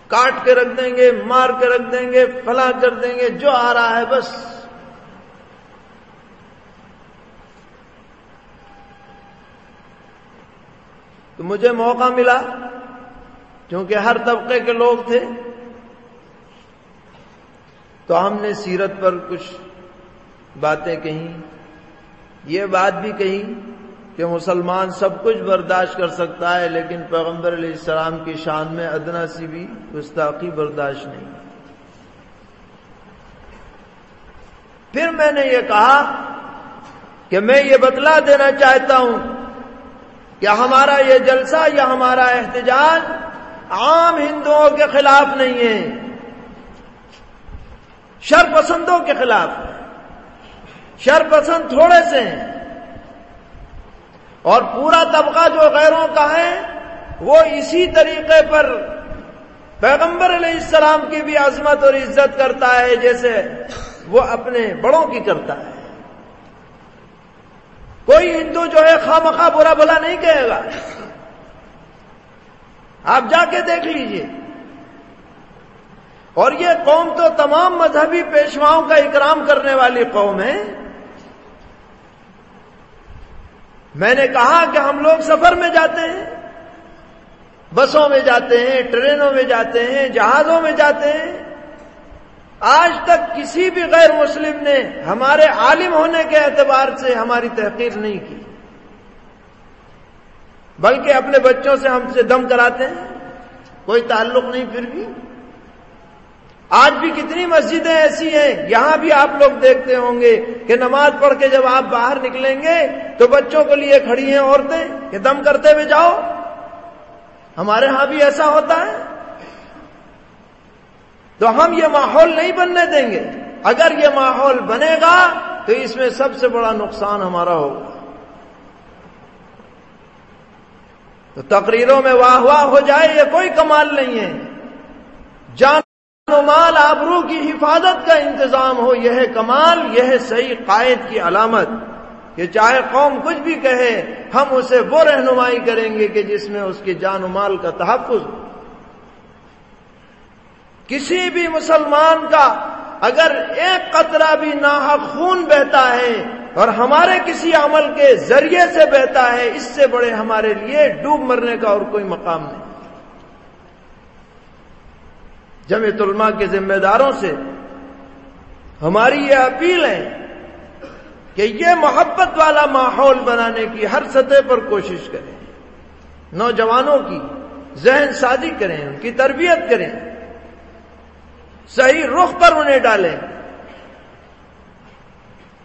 کاٹ کے رکھ دیں گے، مار کے رکھ دیں گے، فلاں کر دیں گے، جو آ رہا ہے بس۔ تو مجھے موقع ملا کیونکہ ہر طبقے کے لوگ تھے۔ تو ہم نے سیرت پر کچھ باتیں کہیں۔ یہ بات بھی کہی کہ مسلمان سب کچھ برداشت کر سکتا ہے، لیکن پیغمبر علیہ السلام کی شان میں ادنا سی بھی گستاخی برداشت نہیں۔ پھر میں نے یہ کہا کہ میں یہ بتلا دینا چاہتا ہوں کہ ہمارا یہ جلسہ یا ہمارا احتجاج عام ہندوؤں کے خلاف نہیں ہے شر پسندوں کے خلاف شر پسند تھوڑے سے ہیں۔ اور پورا طبقہ جو غیروں کا ہے، وہ اسی طریقے پر پیغمبر علیہ السلام کی بھی عظمت اور عزت کرتا ہے جیسے وہ اپنے بڑوں کی کرتا ہے۔ کوئی ہندو جو ہے خواہ برا بھلا نہیں کہے گا۔ آپ جا کے دیکھ لیجیے۔ اور یہ قوم تو تمام مذہبی پیشواؤں کا اکرام کرنے والی قوم ہے میں نے کہا کہ ہم لوگ سفر میں جاتے ہیں، بسوں میں جاتے ہیں، ٹرینوں میں جاتے ہیں، جہازوں میں جاتے ہیں۔ آج تک کسی بھی غیر مسلم نے ہمارے عالم ہونے کے اعتبار سے ہماری تحقیر نہیں کی۔ بلکہ اپنے بچوں سے ہم سے دم کراتے ہیں۔ کوئی تعلق نہیں پھر بھی۔ آج بھی کتنی مسجدیں ایسی ہیں، یہاں بھی آپ لوگ دیکھتے ہوں گے کہ نماز پڑھ کے جب آپ باہر نکلیں گے تو بچوں کے لیے کھڑی ہیں عورتیں کہ دم کرتے ہوئے جاؤ۔ ہمارے ہاں بھی ایسا ہوتا ہے۔ تو ہم یہ ماحول نہیں بننے دیں گے۔ اگر یہ ماحول بنے گا تو اس میں سب سے بڑا نقصان ہمارا ہوگا۔ تو تقریروں میں واہ واہ ہو جائے، یہ کوئی کمال نہیں ہے۔ جان مال آبرو کی حفاظت کا انتظام ہو، یہ ہے کمال، یہ ہے صحیح قائد کی علامت۔ کہ چاہے قوم کچھ بھی کہے، ہم اسے وہ رہنمائی کریں گے کہ جس میں اس کی جان و مال کا تحفظ ہو کسی بھی مسلمان کا اگر ایک قطرہ بھی ناحق خون بہتا ہے اور ہمارے کسی عمل کے ذریعے سے بہتا ہے، اس سے بڑے ہمارے لیے ڈوب مرنے کا اور کوئی مقام نہیں۔ جمع علماء کے ذمہ داروں سے ہماری یہ اپیل ہے کہ یہ محبت والا ماحول بنانے کی ہر سطح پر کوشش کریں، نوجوانوں کی ذہن سازی کریں، ان کی تربیت کریں۔ صحیح رخ پر انہیں ڈالیں۔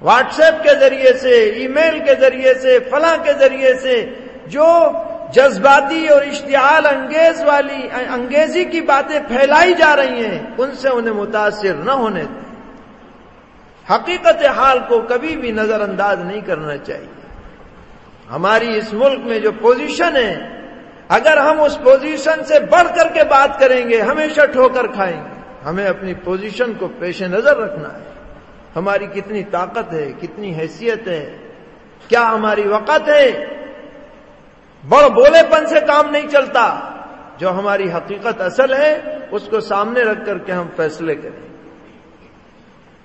واٹس ایپ کے ذریعے سے ای میل کے ذریعے سے، فلاں کے ذریعے سے جو جذباتی اور اشتعال انگیز والی، انگیزی کی باتیں پھیلائی جا رہی ہیں، ان سے انہیں متاثر نہ ہونے دیں۔ حقیقت حال کو کبھی بھی نظر انداز نہیں کرنا چاہیے۔ ہماری اس ملک میں جو پوزیشن ہے، اگر ہم اس پوزیشن سے بڑھ کر کے بات کریں گے، ہمیشہ ٹھوکر کھائیں گے۔ ہمیں اپنی پوزیشن کو پیش نظر رکھنا ہے۔ ہماری کتنی طاقت ہے، کتنی حیثیت ہے، کیا ہماری وقت ہے؟ بڑ بولے پن سے کام نہیں چلتا۔ جو ہماری حقیقت اصل ہے، اس کو سامنے رکھ کر کے ہم فیصلے کریں۔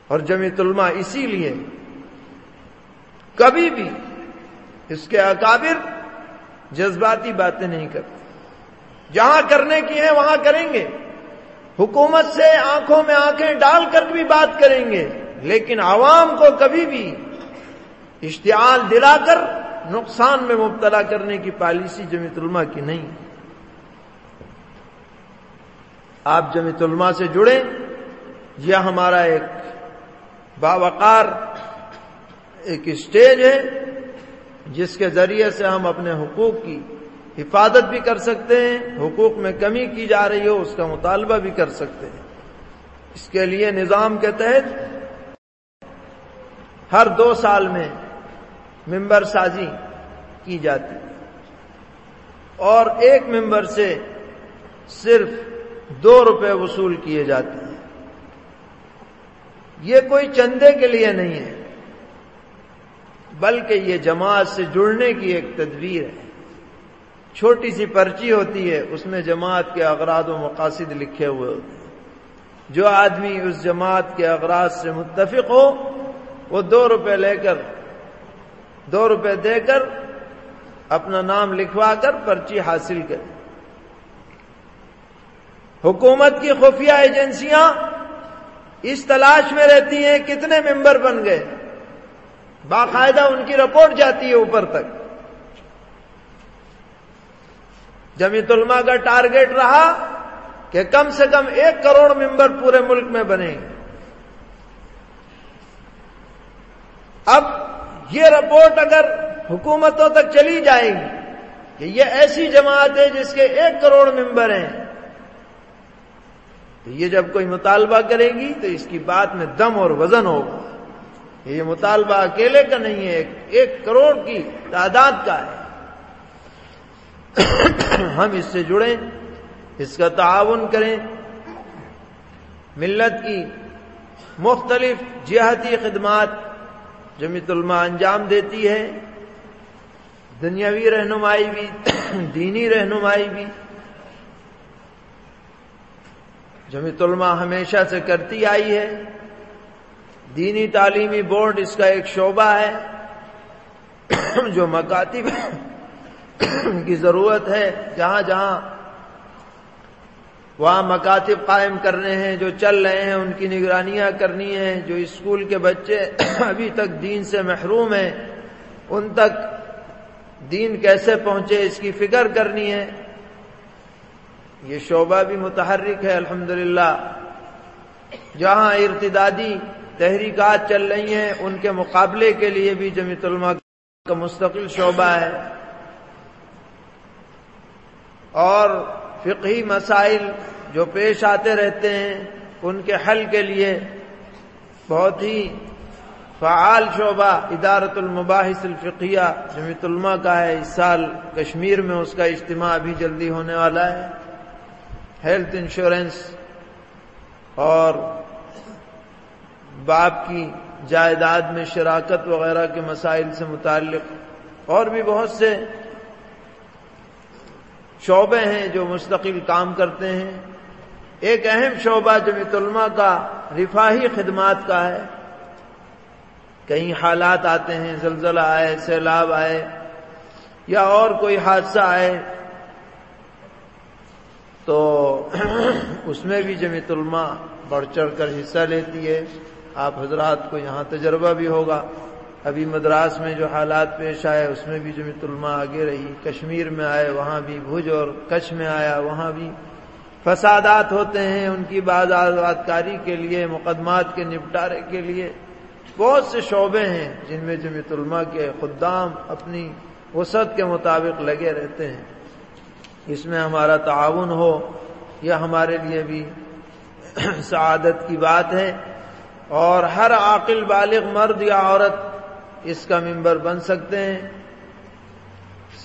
اور جمی علماء اسی لیے کبھی بھی اس کے اکابر جذباتی باتیں نہیں کرتے۔ جہاں کرنے کی ہیں، وہاں کریں گے۔ حکومت سے آنکھوں میں آنکھیں ڈال کر بھی بات کریں گے، لیکن عوام کو کبھی بھی اشتعال دلا کر نقصان میں مبتلا کرنے کی پالیسی جمیت علماء کی نہیں۔ آپ جمیت علماء سے جڑیں، یہ ہمارا ایک باوقار ایک اسٹیج ہے، جس کے ذریعے سے ہم اپنے حقوق کی حفاظت بھی کر سکتے ہیں، حقوق میں کمی کی جا رہی ہو، اس کا مطالبہ بھی کر سکتے ہیں۔ اس کے لیے نظام کے تحت ہر دو سال میں ممبر سازی کی جاتی اور ایک ممبر سے صرف دو روپے وصول کیے جاتے ہیں۔ یہ کوئی چندے کے لیے نہیں ہے، بلکہ یہ جماعت سے جڑنے کی ایک تدبیر ہے۔ چھوٹی سی پرچی ہوتی ہے، اس میں جماعت کے اغراض و مقاصد لکھے ہوئے ہوتے ہیں۔ جو آدمی اس جماعت کے اغراض سے متفق ہو، وہ دو روپے لے کر، دو روپے دے کر اپنا نام لکھوا کر پرچی حاصل کرے۔ حکومت کی خفیہ ایجنسیاں اس تلاش میں رہتی ہیں، کتنے ممبر بن گئے؟ باقاعدہ ان کی رپورٹ جاتی ہے اوپر تک۔ جمیت علماء کا ٹارگیٹ رہا کہ کم سے کم ایک کروڑ ممبر پورے ملک میں بنے اب یہ رپورٹ اگر حکومتوں تک چلی جائے گی کہ یہ ایسی جماعت ہے جس کے ایک کروڑ ممبر ہیں، تو یہ جب کوئی مطالبہ کرے گی تو اس کی بات میں دم اور وزن ہوگا۔ یہ مطالبہ اکیلے کا نہیں ہے، ایک کروڑ کی تعداد کا ہے۔ ہم اس سے جڑیں، اس کا تعاون کریں۔ ملت کی مختلف جہتی خدمات جمیت علماء انجام دیتی ہے۔ دنیاوی رہنمائی بھی، دینی رہنمائی بھی۔ جمیت علماء ہمیشہ سے کرتی آئی ہے۔ دینی تعلیمی بورڈ اس کا ایک شعبہ ہے۔ جو مکاتب کی ضرورت ہے جہاں جہاں وہاں مکاتب قائم کرنے ہیں، جو چل رہے ہیں، ان کی نگرانیاں کرنی ہیں، جو اسکول کے بچے ابھی تک دین سے محروم ہیں، ان تک دین کیسے پہنچے، اس کی فکر کرنی ہے۔ یہ شعبہ بھی متحرک ہے، الحمدللہ۔ جہاں ارتدادی تحریکات چل رہی ہیں، ان کے مقابلے کے لیے بھی جمیت علماء کا مستقل شعبہ ہے۔ اور فقہی مسائل جو پیش آتے رہتے ہیں ان کے حل کے لیے بہت ہی فعال شعبہ ادارت المباحث الفقیہ جمیت علماء کا ہے۔ اس سال کشمیر میں اس کا اجتماع بھی جلدی ہونے والا ہے۔ ہیلتھ انشورنس اور باپ کی جائیداد میں شراکت وغیرہ کے مسائل سے متعلق اور بھی بہت سے شعبے ہیں جو مستقل کام کرتے ہیں۔ ایک اہم شعبہ جمعیت علماء کا رفاہی خدمات کا ہے۔ کئی حالات آتے ہیں، زلزلہ آئے، سیلاب آئے یا اور کوئی حادثہ آئے، تو اس میں بھی جمعیت علماء بڑھ چڑھ کر حصہ لیتی ہے، آپ حضرات کو یہاں تجربہ بھی ہوگا۔ ابھی مدراس میں جو حالات پیش آئے، اس میں بھی جمعیت علماء آگے رہی، کشمیر میں آئے، وہاں بھی بھوج اور کچھ میں آیا، وہاں بھی فسادات ہوتے ہیں ان کی بعض آزاد کاری کے لیے، مقدمات کے نپٹارے کے لیے۔ بہت سے شعبے ہیں جن میں جمعیت علماء کے خدام اپنی وسعت کے مطابق لگے رہتے ہیں۔ اس میں ہمارا تعاون ہو، یہ ہمارے لیے بھی سعادت کی بات ہے۔ اور ہر عاقل بالغ مرد یا عورت اس کا ممبر بن سکتے ہیں۔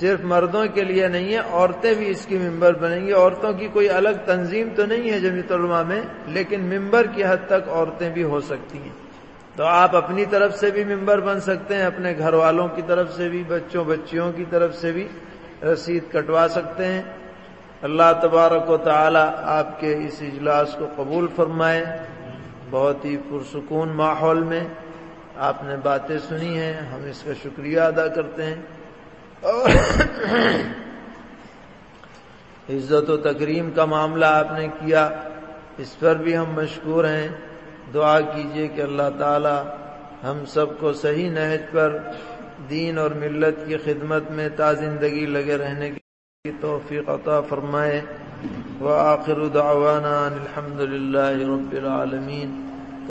صرف مردوں کے لیے نہیں ہے، عورتیں بھی اس کی ممبر بنیں گی۔ عورتوں کی کوئی الگ تنظیم تو نہیں ہے جمعیت علماء میں، لیکن ممبر کی حد تک عورتیں بھی ہو سکتی ہیں۔ تو آپ اپنی طرف سے بھی ممبر بن سکتے ہیں، اپنے گھر والوں کی طرف سے بھی، بچوں بچیوں کی طرف سے بھی رسید کٹوا سکتے ہیں۔ اللہ تبارک و تعالی آپ کے اس اجلاس کو قبول فرمائے۔ بہت ہی پرسکون ماحول میں آپ نے باتیں سنی ہیں، ہم اس کا شکریہ ادا کرتے ہیں۔ اور عزت و تکریم کا معاملہ آپ نے کیا، اس پر بھی ہم مشکور ہیں۔ دعا کیجیے کہ اللہ تعالی ہم سب کو صحیح نہج پر دین اور ملت کی خدمت میں تا زندگی لگے رہنے کی توفیق عطا فرمائے۔ وآخر دعوانا الحمد للہ رب العالمین۔